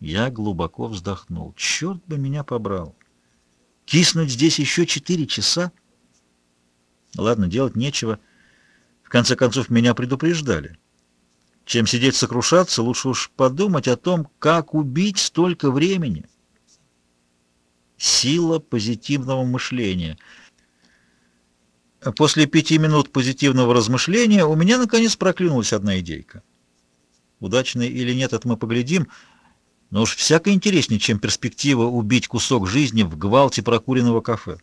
Я глубоко вздохнул. Черт бы меня побрал. Киснуть здесь еще 4 часа? Ладно, делать нечего. В конце концов, меня предупреждали. Чем сидеть сокрушаться, лучше уж подумать о том, как убить столько времени. Сила позитивного мышления. После пяти минут позитивного размышления у меня, наконец, проклюнулась одна идейка. Удачной или нет, это мы поглядим, но уж всяко интереснее, чем перспектива убить кусок жизни в гвалте прокуренного кафе.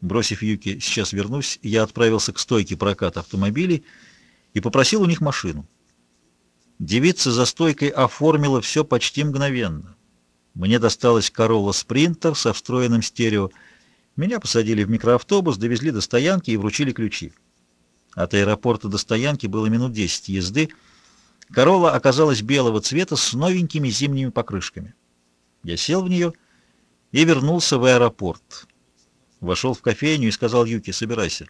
Бросив Юки «сейчас вернусь», я отправился к стойке проката автомобилей и попросил у них машину. Девица за стойкой оформила все почти мгновенно. Мне досталась Corolla Sprinter со встроенным стерео. Меня посадили в микроавтобус, довезли до стоянки и вручили ключи. От аэропорта до стоянки было минут 10 езды. Corolla оказалась белого цвета с новенькими зимними покрышками. Я сел в нее и вернулся в аэропорт. Вошел в кофейню и сказал Юке, собирайся.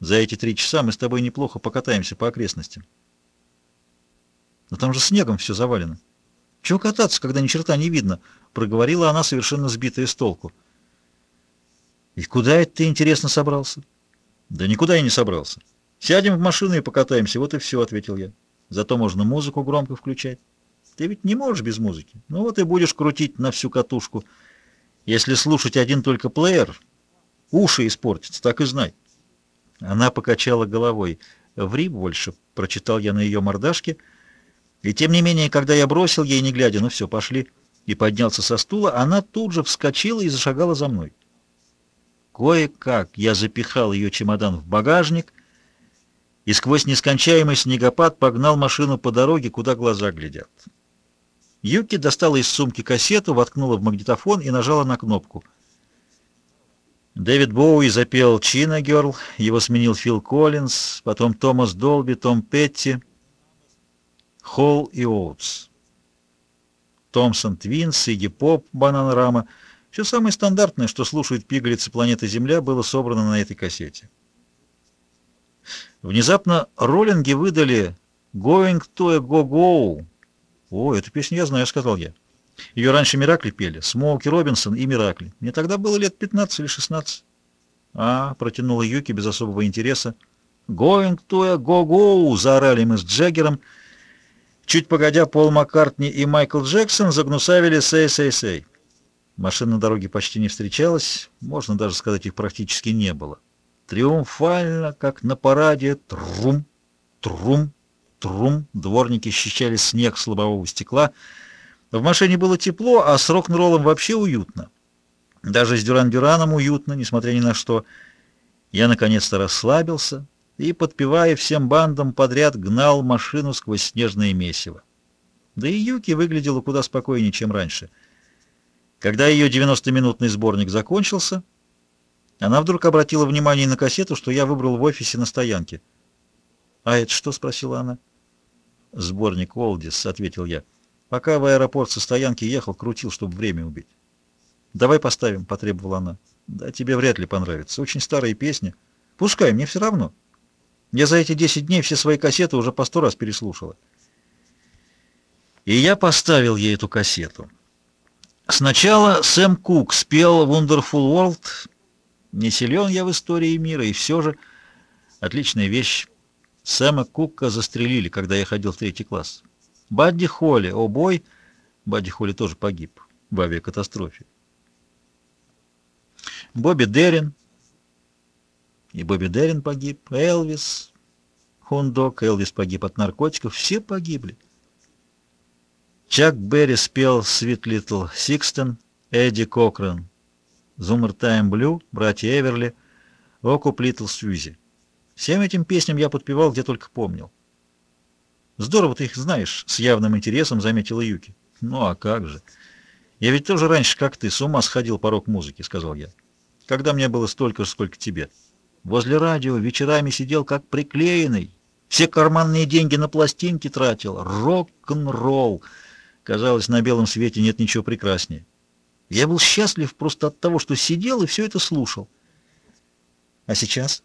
За эти три часа мы с тобой неплохо покатаемся по окрестностям. Но там же снегом все завалено. Чего кататься, когда ни черта не видно? Проговорила она, совершенно сбитая с толку. И куда это ты, интересно, собрался? Да никуда я не собрался. Сядем в машину и покатаемся, вот и все, ответил я. Зато можно музыку громко включать. Ты ведь не можешь без музыки. Ну вот и будешь крутить на всю катушку. Если слушать один только плеер, уши испортятся, так и знай. Она покачала головой. «Ври больше», — прочитал я на ее мордашке, — и тем не менее, когда я бросил ей, не глядя, ну все, пошли, и поднялся со стула, она тут же вскочила и зашагала за мной. Кое-как я запихал ее чемодан в багажник и сквозь нескончаемый снегопад погнал машину по дороге, куда глаза глядят. Юки достала из сумки кассету, воткнула в магнитофон и нажала на кнопку. Дэвид Боуи запел «China Girl», его сменил Фил Коллинз, потом Томас Долби, Том Петти — Холл и Оутс. Томпсон Твинс, Игги Поп, Бананарама. Все самое стандартное, что слушают пигалицы планеты Земля, было собрано на этой кассете. Внезапно роллинги выдали «Going to a go-go». «О, эту песню я знаю», — сказал я. Ее раньше Миракли пели, Смоуки Робинсон и Миракли. Мне тогда было лет 15 или 16. «А», — протянула Юки без особого интереса. «Going to a go-go», — заорали мы с Джаггером — Чуть погодя, Пол Маккартни и Майкл Джексон загнусавили «Сэй-сэй-сэй». Машин на дороге почти не встречалось, можно даже сказать, их практически не было. Триумфально, как на параде, трум, трум, Трум, дворники счищали снег с лобового стекла. В машине было тепло, а с рок-н-роллом вообще уютно. Даже с Дюран-Дюраном уютно, несмотря ни на что. Я наконец-то расслабился и, подпевая всем бандам подряд, гнал машину сквозь снежное месиво. Да и Юки выглядела куда спокойнее, чем раньше. Когда ее 90-минутный сборник закончился, она вдруг обратила внимание на кассету, что я выбрал в офисе на стоянке. «А это что?» — спросила она. «Сборник Олдис», — ответил я. «Пока в аэропорт со стоянки ехал, крутил, чтобы время убить». «Давай поставим», — потребовала она. «Да тебе вряд ли понравится. Очень старые песни. Пускай, мне все равно. Я за эти 10 дней все свои кассеты уже по сто раз переслушала». И я поставил ей эту кассету. Сначала Сэм Кук спел «Wonderful World». Не силен я в истории мира, и все же отличная вещь. Сэма Кука застрелили, когда я ходил в третий класс. Бадди Холли, о бой, Бадди Холли тоже погиб в авиакатастрофе. Бобби Дерин, и Бобби Дерин погиб, Элвис, Хундок, Элвис погиб от наркотиков, все погибли. Чак Берри спел «Sweet Little Sixten», Эдди Кокран, «Zoomer Time Blue», братья Эверли, «Окуп Little Сьюзи». Всем этим песням я подпевал, где только помнил. Здорово ты их знаешь, с явным интересом заметила Юки. Ну а как же. Я ведь тоже раньше, как ты, с ума сходил по рок-музыке, сказал я. Когда мне было столько же, сколько тебе. Возле радио вечерами сидел как приклеенный. Все карманные деньги на пластинки тратил. Рок-н-ролл. Казалось, на белом свете нет ничего прекраснее. Я был счастлив просто от того, что сидел и все это слушал. А сейчас?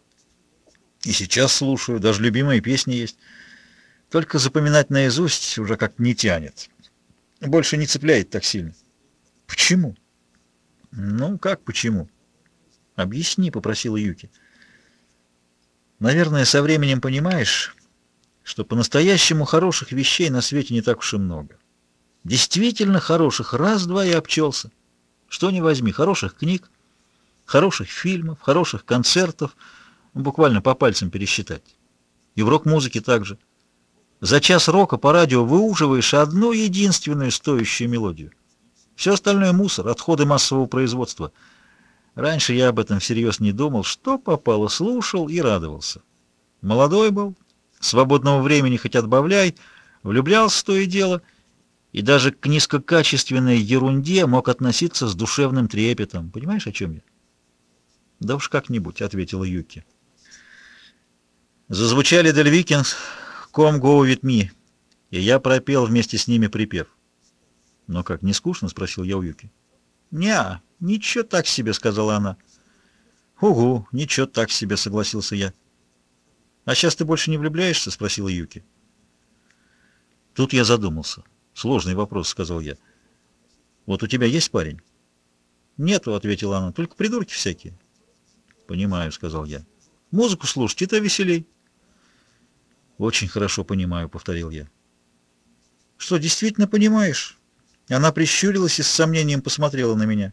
И сейчас слушаю, даже любимые песни есть. Только запоминать наизусть уже как не тянет. Больше не цепляет так сильно. Почему? Ну, как почему? Объясни, попросила Юки. Наверное, со временем понимаешь, что по-настоящему хороших вещей на свете не так уж и много. Действительно хороших, раз-два и обчелся. Что не возьми, хороших книг, хороших фильмов, хороших концертов — буквально по пальцам пересчитать. И в рок-музыке также. За час рока по радио выуживаешь одну единственную стоящую мелодию. Все остальное мусор, отходы массового производства. Раньше я об этом всерьез не думал, что попало, слушал и радовался. Молодой был, свободного времени хоть отбавляй, влюблялся то и дело, и даже к низкокачественной ерунде мог относиться с душевным трепетом. Понимаешь, о чем я? «Да уж как-нибудь», — ответила Юки. Зазвучали Дель Викингс «Come go with me», и я пропел вместе с ними припев. «Но как, не скучно?» — спросил я у Юки. «Не, ничего так себе», — сказала она. «Угу, ничего так себе», — согласился я. «А сейчас ты больше не влюбляешься?» — спросила Юки. Тут я задумался. «Сложный вопрос», — сказал я. «Вот у тебя есть парень?» «Нету», — ответила она, — «только придурки всякие». «Понимаю», — сказал я. «Музыку слушать — это веселей». «Очень хорошо понимаю», — повторил я. «Что, действительно понимаешь?» Она прищурилась и с сомнением посмотрела на меня.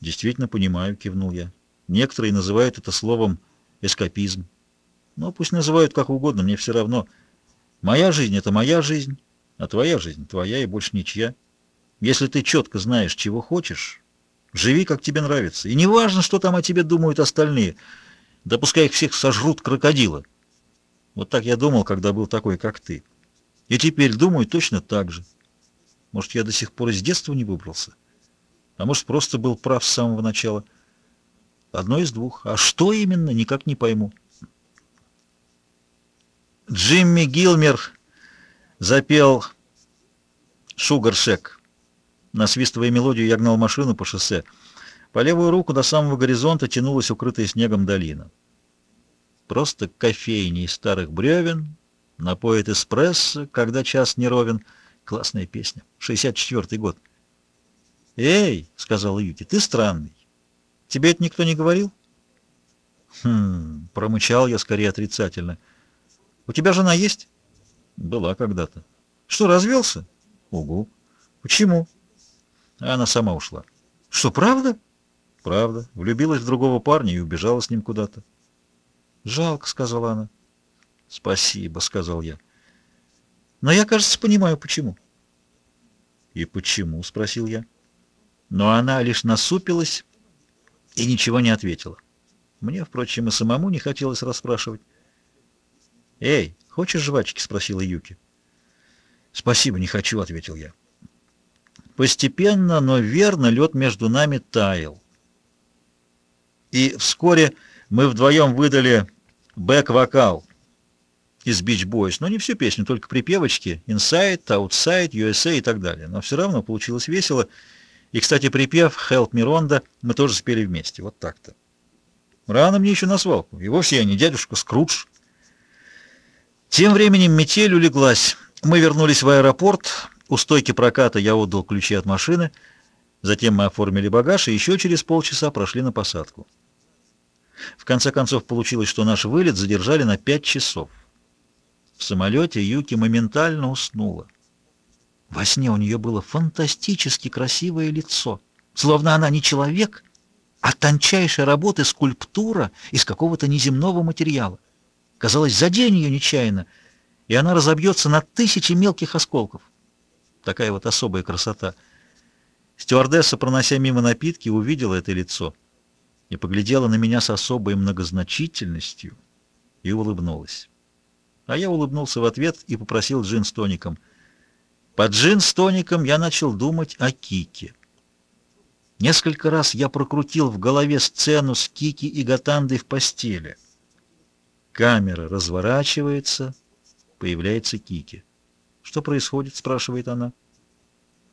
«Действительно понимаю», — кивнул я. «Некоторые называют это словом эскапизм. Но пусть называют как угодно, мне все равно. Моя жизнь — это моя жизнь, а твоя жизнь — твоя и больше ничья. Если ты четко знаешь, чего хочешь, живи, как тебе нравится. И не важно, что там о тебе думают остальные. Допускай их всех сожрут крокодилы. Вот так я думал, когда был такой, как ты. И теперь думаю точно так же. Может, я до сих пор из детства не выбрался? А может, просто был прав с самого начала? Одно из двух. А что именно, никак не пойму. Джимми Гилмер запел «Шугаршек». Насвистывая мелодию, я гнал машину по шоссе. По левую руку до самого горизонта тянулась укрытая снегом долина. Просто кофейни из старых бревен, напоит эспрессо, когда час не ровен. Классная песня. 64-й год. «Эй!» — сказал Юки, — «ты странный. Тебе это никто не говорил?» «Хм...» — промычал я скорее отрицательно. «У тебя жена есть?» «Была когда-то». «Что, развелся?» «Угу». «Почему?» Она сама ушла. «Что, правда?» «Правда. Влюбилась в другого парня и убежала с ним куда-то». «Жалко», — сказала она. «Спасибо», — сказал я. «Но я, кажется, понимаю, почему». «И почему?» — спросил я. Но она лишь насупилась и ничего не ответила. Мне, впрочем, и самому не хотелось расспрашивать. «Эй, хочешь жвачки?» — спросила Юки. «Спасибо, не хочу», — ответил я. Постепенно, но верно лед между нами таял. И вскоре мы вдвоем выдали бэк-вокал из Beach Boys, но не всю песню, только припевочки Inside, Outside, USA и так далее. Но все равно получилось весело. И, кстати, припев Help Ronda мы тоже спели вместе. Вот так-то. Рано мне еще на свалку. И вовсе я не дядюшка Скрудж. Тем временем метель улеглась. Мы вернулись в аэропорт. У стойки проката я отдал ключи от машины. Затем мы оформили багаж и еще через полчаса прошли на посадку. В конце концов получилось, что наш вылет задержали на пять часов. В самолете Юки моментально уснула. Во сне у нее было фантастически красивое лицо, словно она не человек, а тончайшая работа скульптура из какого-то неземного материала. Казалось, задень ее нечаянно, и она разобьется на тысячи мелких осколков. Такая вот особая красота. Стюардесса, пронося мимо напитки, увидела это лицо и поглядела на меня с особой многозначительностью и улыбнулась. А я улыбнулся в ответ и попросил джин с тоником. Под джин с тоником я начал думать о Кике. Несколько раз я прокрутил в голове сцену с Кики и Гатандой в постели. Камера разворачивается, появляется Кики. «Что происходит?» — спрашивает она.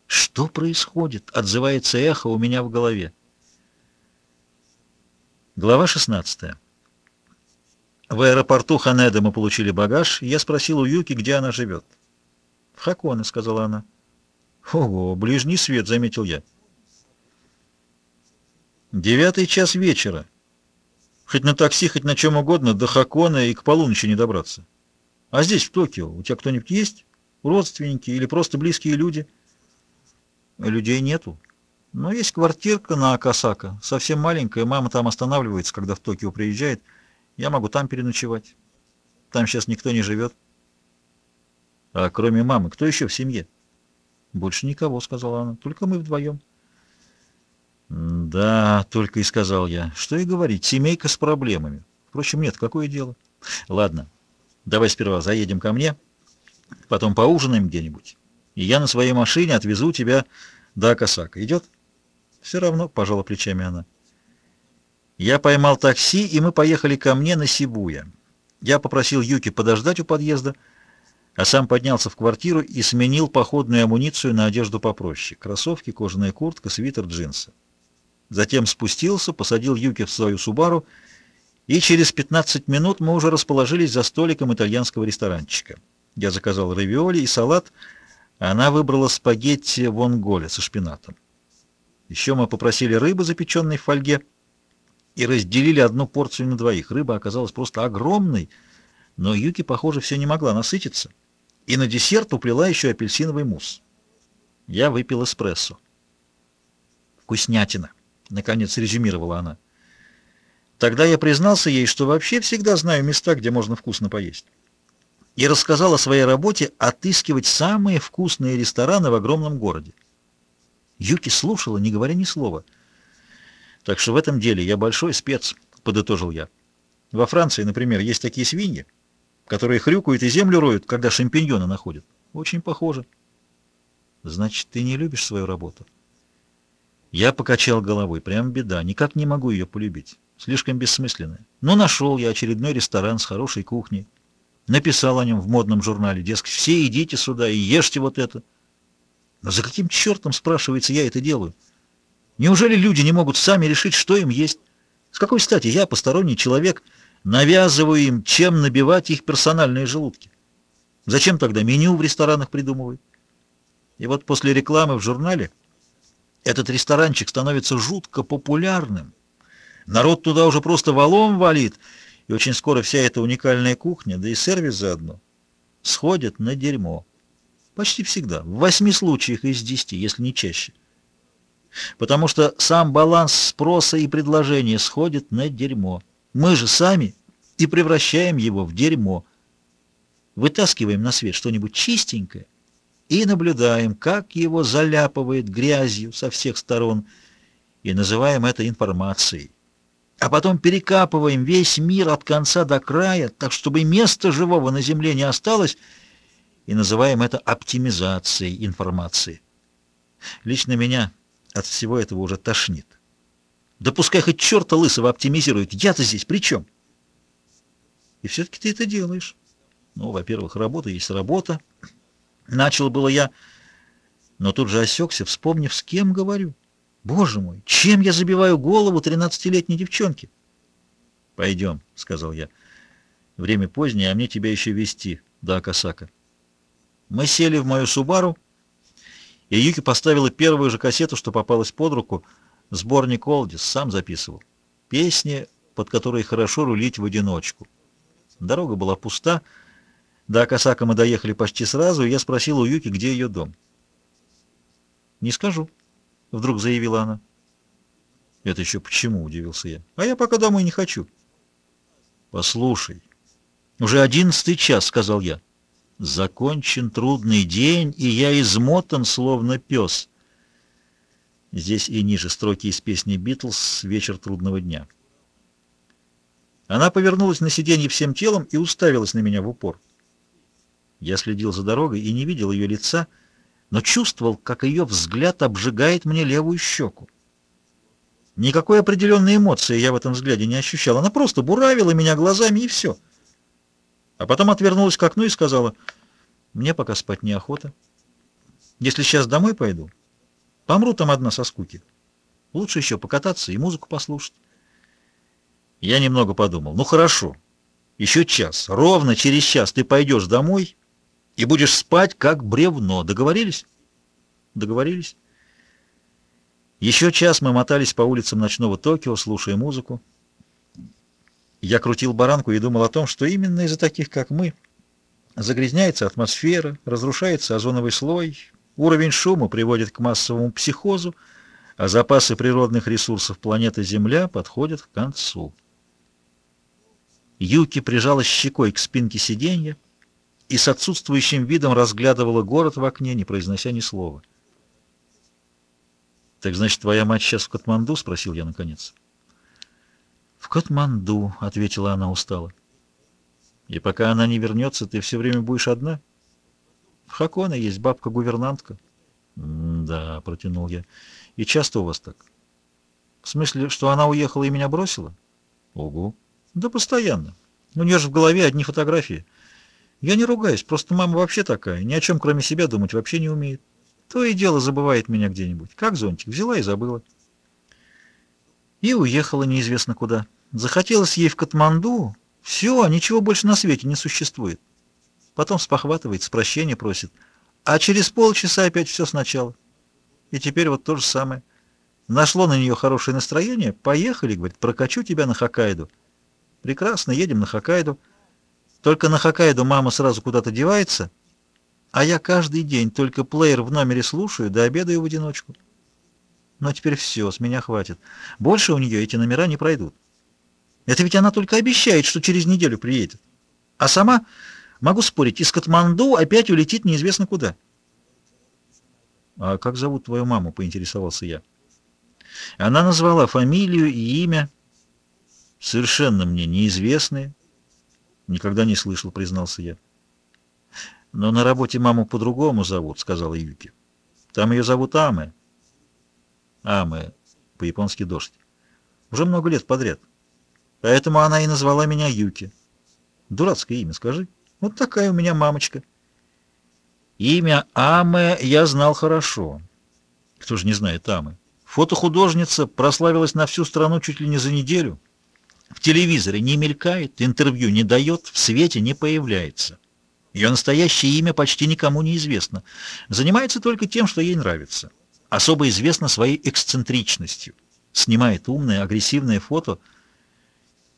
«Что происходит?» — отзывается эхо у меня в голове. Глава 16. В аэропорту Ханеда мы получили багаж, я спросил у Юки, где она живет. «В Хаконе», — сказала она. «Ого, ближний свет», — заметил я. Девятый час вечера. Хоть на такси, хоть на чем угодно, до Хакона и к полуночи не добраться. А здесь, в Токио, у тебя кто-нибудь есть? Родственники или просто близкие люди? Людей нету. Но есть квартирка на Акасака, совсем маленькая, мама там останавливается, когда в Токио приезжает. Я могу там переночевать. Там сейчас никто не живет. А кроме мамы, кто еще в семье? Больше никого, сказала она, только мы вдвоем. Да, только и сказал я. Что и говорить, семейка с проблемами. Впрочем, нет, какое дело? Ладно, давай сперва заедем ко мне, потом поужинаем где-нибудь, и я на своей машине отвезу тебя до Акасака. Идет? — все равно, пожала плечами она. Я поймал такси, и мы поехали ко мне на Сибуя. Я попросил Юки подождать у подъезда, а сам поднялся в квартиру и сменил походную амуницию на одежду попроще. Кроссовки, кожаная куртка, свитер, джинсы. Затем спустился, посадил Юки в свою Субару, и через 15 минут мы уже расположились за столиком итальянского ресторанчика. Я заказал равиоли и салат, а она выбрала спагетти вонголе со шпинатом. Еще мы попросили рыбы, запеченной в фольге, и разделили одну порцию на двоих. Рыба оказалась просто огромной, но Юки, похоже, все не могла насытиться. И на десерт уплела еще апельсиновый мусс. Я выпил эспрессо. «Вкуснятина», — наконец резюмировала она. Тогда я признался ей, что вообще всегда знаю места, где можно вкусно поесть. И рассказал о своей работе отыскивать самые вкусные рестораны в огромном городе. Юки слушала, не говоря ни слова. «Так что в этом деле я большой спец», — подытожил я. «Во Франции, например, есть такие свиньи, которые хрюкают и землю роют, когда шампиньоны находят. Очень похоже». «Значит, ты не любишь свою работу?» Я покачал головой. Прям беда. Никак не могу ее полюбить. Слишком бессмысленная. Но нашел я очередной ресторан с хорошей кухней. Написал о нем в модном журнале. Дескать, все идите сюда и ешьте вот это. Но за каким чертом, спрашивается, я это делаю? Неужели люди не могут сами решить, что им есть? С какой стати я, посторонний человек, навязываю им, чем набивать их персональные желудки? Зачем тогда меню в ресторанах придумывают? И вот после рекламы в журнале этот ресторанчик становится жутко популярным. Народ туда уже просто валом валит, и очень скоро вся эта уникальная кухня, да и сервис заодно, сходят на дерьмо. Почти всегда. В восьми случаях из десяти, если не чаще. Потому что сам баланс спроса и предложения сходит на дерьмо. Мы же сами и превращаем его в дерьмо. вытаскиваем на свет что-нибудь чистенькое и наблюдаем, как его заляпывает грязью со всех сторон, и называем это информацией. А потом перекапываем весь мир от конца до края, так чтобы места живого на Земле не осталось, и называем это оптимизацией информации. Лично меня от всего этого уже тошнит. Да пускай хоть черта лысого оптимизирует, я-то здесь при чем? И все-таки ты это делаешь. Ну, во-первых, работа есть работа. Начал было я, но тут же осекся, вспомнив, с кем говорю. Боже мой, чем я забиваю голову тринадцатилетней девчонке? Пойдем, сказал я. Время позднее, а мне тебя еще вести до Акасака. Мы сели в мою Субару, и Юки поставила первую же кассету, что попалась под руку — Сборник Олдис сам записывал. Песни, под которые хорошо рулить в одиночку. Дорога была пуста. До Акасака мы доехали почти сразу, и я спросил у Юки, где ее дом. «Не скажу», — вдруг заявила она. «Это еще почему?» — удивился я. «А я пока домой не хочу». «Послушай, уже одиннадцатый час», — сказал я. «Закончен трудный день, и я измотан, словно пес». Здесь и ниже строки из песни «Битлз. Вечер трудного дня». Она повернулась на сиденье всем телом и уставилась на меня в упор. Я следил за дорогой и не видел ее лица, но чувствовал, как ее взгляд обжигает мне левую щеку. Никакой определенной эмоции я в этом взгляде не ощущал. Она просто буравила меня глазами и все. А потом отвернулась к окну и сказала, «Мне пока спать неохота. Если сейчас домой пойду, Помру там одна со скуки. Лучше еще покататься и музыку послушать. Я немного подумал. Ну хорошо, еще час. Ровно через час ты пойдешь домой и будешь спать, как бревно. Договорились? Договорились. Еще час мы мотались по улицам ночного Токио, слушая музыку. Я крутил баранку и думал о том, что именно из-за таких, как мы, загрязняется атмосфера, разрушается озоновый слой, Уровень шума приводит к массовому психозу, а запасы природных ресурсов планеты Земля подходят к концу. Юки прижалась щекой к спинке сиденья и с отсутствующим видом разглядывала город в окне, не произнося ни слова. «Так значит, твоя мать сейчас в Катманду?» — спросил я наконец. «В Катманду», — ответила она устало. «И пока она не вернется, ты все время будешь одна?» В Хаконе есть бабка-гувернантка. Да, протянул я. И часто у вас так? В смысле, что она уехала и меня бросила? Ого. Да постоянно. У нее же в голове одни фотографии. Я не ругаюсь, просто мама вообще такая, ни о чем кроме себя думать вообще не умеет. То и дело забывает меня где-нибудь. Как зонтик, взяла и забыла. И уехала неизвестно куда. Захотелось ей в Катманду. Все, ничего больше на свете не существует. Потом спохватывает, прощения просит. А через полчаса опять все сначала. И теперь вот то же самое. Нашло на нее хорошее настроение. Поехали, говорит, прокачу тебя на Хоккайдо. Прекрасно, едем на Хоккайдо. Только на Хоккайдо мама сразу куда-то девается, а я каждый день только плеер в номере слушаю, да обедаю в одиночку. Но теперь все, с меня хватит. Больше у нее эти номера не пройдут. Это ведь она только обещает, что через неделю приедет. А сама Могу спорить, из Катманду опять улетит неизвестно куда. «А как зовут твою маму?» — поинтересовался я. Она назвала фамилию и имя, совершенно мне неизвестные. Никогда не слышал, признался я. «Но на работе маму по-другому зовут», — сказала Юки. «Там ее зовут Аме». «Аме», по-японски «дождь». «Уже много лет подряд. Поэтому она и назвала меня Юки. Дурацкое имя, скажи». Вот такая у меня мамочка. Имя Аме я знал хорошо. Кто же не знает Амы? Фотохудожница прославилась на всю страну чуть ли не за неделю. В телевизоре не мелькает, интервью не дает, в свете не появляется. Ее настоящее имя почти никому не известно. Занимается только тем, что ей нравится. Особо известна своей эксцентричностью. Снимает умное, агрессивное фото.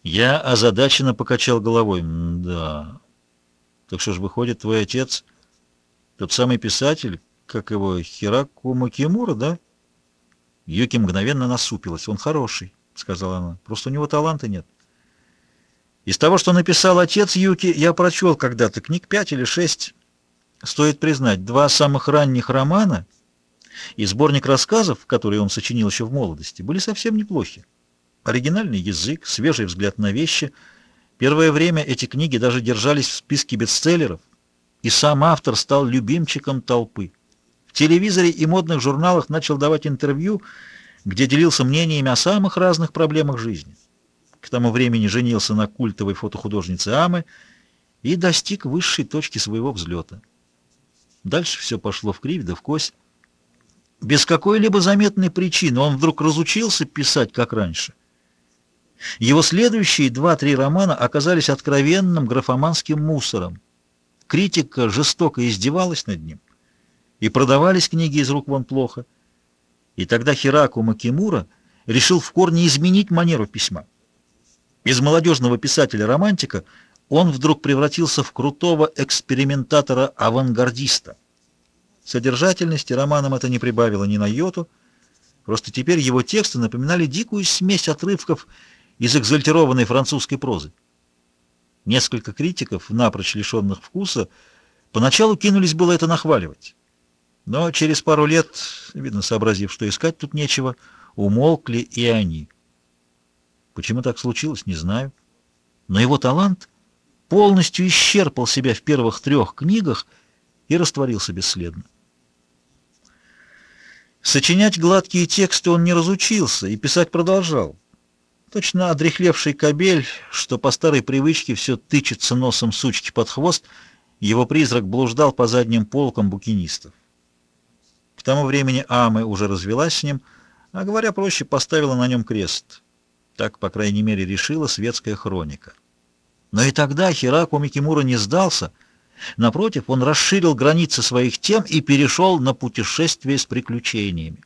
Я озадаченно покачал головой. Да, так что ж, выходит, твой отец тот самый писатель, как его, Хираку Макимура, да? Юки мгновенно насупилась. Он хороший, сказала она. Просто у него таланта нет. Из того, что написал отец Юки, я прочел когда-то книг пять или шесть. Стоит признать, два самых ранних романа и сборник рассказов, которые он сочинил еще в молодости, были совсем неплохи. Оригинальный язык, свежий взгляд на вещи. Первое время эти книги даже держались в списке бестселлеров, и сам автор стал любимчиком толпы. В телевизоре и модных журналах начал давать интервью, где делился мнениями о самых разных проблемах жизни. К тому времени женился на культовой фотохудожнице Амы и достиг высшей точки своего взлета. Дальше все пошло в кривь да в кость. Без какой-либо заметной причины он вдруг разучился писать, как раньше. Его следующие два-три романа оказались откровенным графоманским мусором. Критика жестоко издевалась над ним, и продавались книги из рук вон плохо. И тогда Хираку Макимура решил в корне изменить манеру письма. Из молодежного писателя-романтика он вдруг превратился в крутого экспериментатора-авангардиста. Содержательности романам это не прибавило ни на йоту, просто теперь его тексты напоминали дикую смесь отрывков из экзальтированной французской прозы. Несколько критиков, напрочь лишенных вкуса, поначалу кинулись было это нахваливать. Но через пару лет, видно, сообразив, что искать тут нечего, умолкли и они. Почему так случилось, не знаю. Но его талант полностью исчерпал себя в первых трех книгах и растворился бесследно. Сочинять гладкие тексты он не разучился и писать продолжал. Точно одрехлевший кобель, что по старой привычке все тычется носом сучки под хвост, его призрак блуждал по задним полкам букинистов. К тому времени Амы уже развелась с ним, а, говоря проще, поставила на нем крест. Так, по крайней мере, решила светская хроника. Но и тогда Хираку Микимура не сдался. Напротив, он расширил границы своих тем и перешел на путешествие с приключениями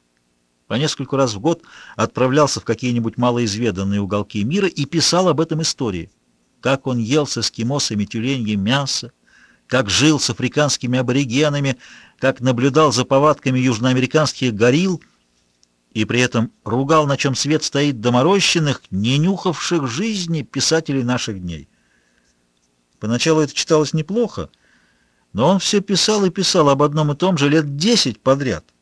по нескольку раз в год отправлялся в какие-нибудь малоизведанные уголки мира и писал об этом истории. Как он ел с эскимосами тюленье мясо, как жил с африканскими аборигенами, как наблюдал за повадками южноамериканских горилл, и при этом ругал, на чем свет стоит доморощенных, не нюхавших жизни писателей наших дней. Поначалу это читалось неплохо, но он все писал и писал об одном и том же лет десять подряд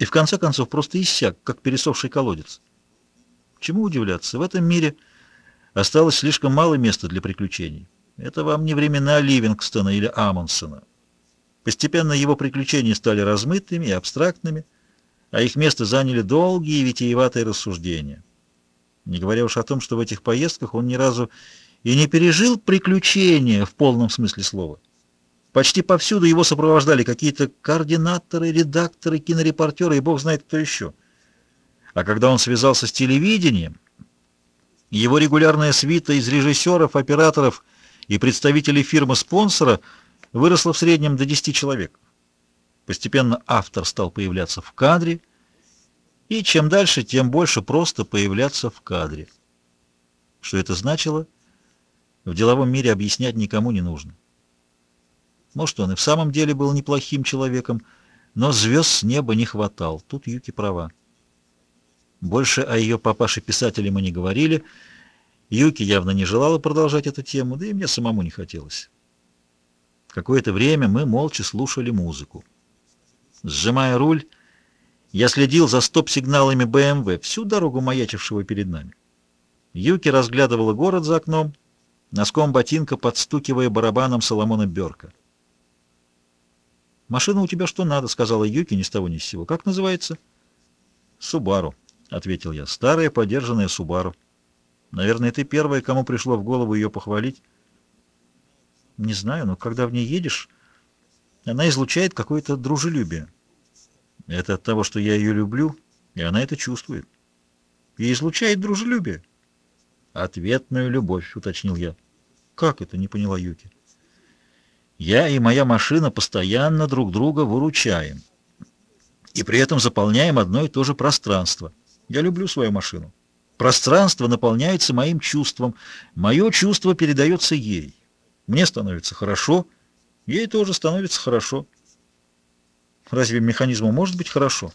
и в конце концов просто иссяк, как пересохший колодец. Чему удивляться? В этом мире осталось слишком мало места для приключений. Это вам не времена Ливингстона или Амундсена. Постепенно его приключения стали размытыми и абстрактными, а их место заняли долгие витиеватые рассуждения. Не говоря уж о том, что в этих поездках он ни разу и не пережил приключения в полном смысле слова. Почти повсюду его сопровождали какие-то координаторы, редакторы, кинорепортеры и бог знает кто еще. А когда он связался с телевидением, его регулярная свита из режиссеров, операторов и представителей фирмы-спонсора выросла в среднем до 10 человек. Постепенно автор стал появляться в кадре, и чем дальше, тем больше просто появляться в кадре. Что это значило, в деловом мире объяснять никому не нужно. Может, он и в самом деле был неплохим человеком, но звезд с неба не хватал. Тут Юки права. Больше о ее папаше-писателе мы не говорили. Юки явно не желала продолжать эту тему, да и мне самому не хотелось. Какое-то время мы молча слушали музыку. Сжимая руль, я следил за стоп-сигналами БМВ, всю дорогу маячившего перед нами. Юки разглядывала город за окном, носком ботинка подстукивая барабаном Соломона Берка. «Машина у тебя что надо», — сказала Юки ни с того ни с сего. «Как называется?» «Субару», — ответил я. «Старая подержанная Субару. Наверное, ты первая, кому пришло в голову ее похвалить». «Не знаю, но когда в ней едешь, она излучает какое-то дружелюбие. Это от того, что я ее люблю, и она это чувствует. И излучает дружелюбие». «Ответную любовь», — уточнил я. «Как это?» — не поняла Юки. Я и моя машина постоянно друг друга выручаем. И при этом заполняем одно и то же пространство. Я люблю свою машину. Пространство наполняется моим чувством. Мое чувство передается ей. Мне становится хорошо, ей тоже становится хорошо. Разве механизму может быть хорошо?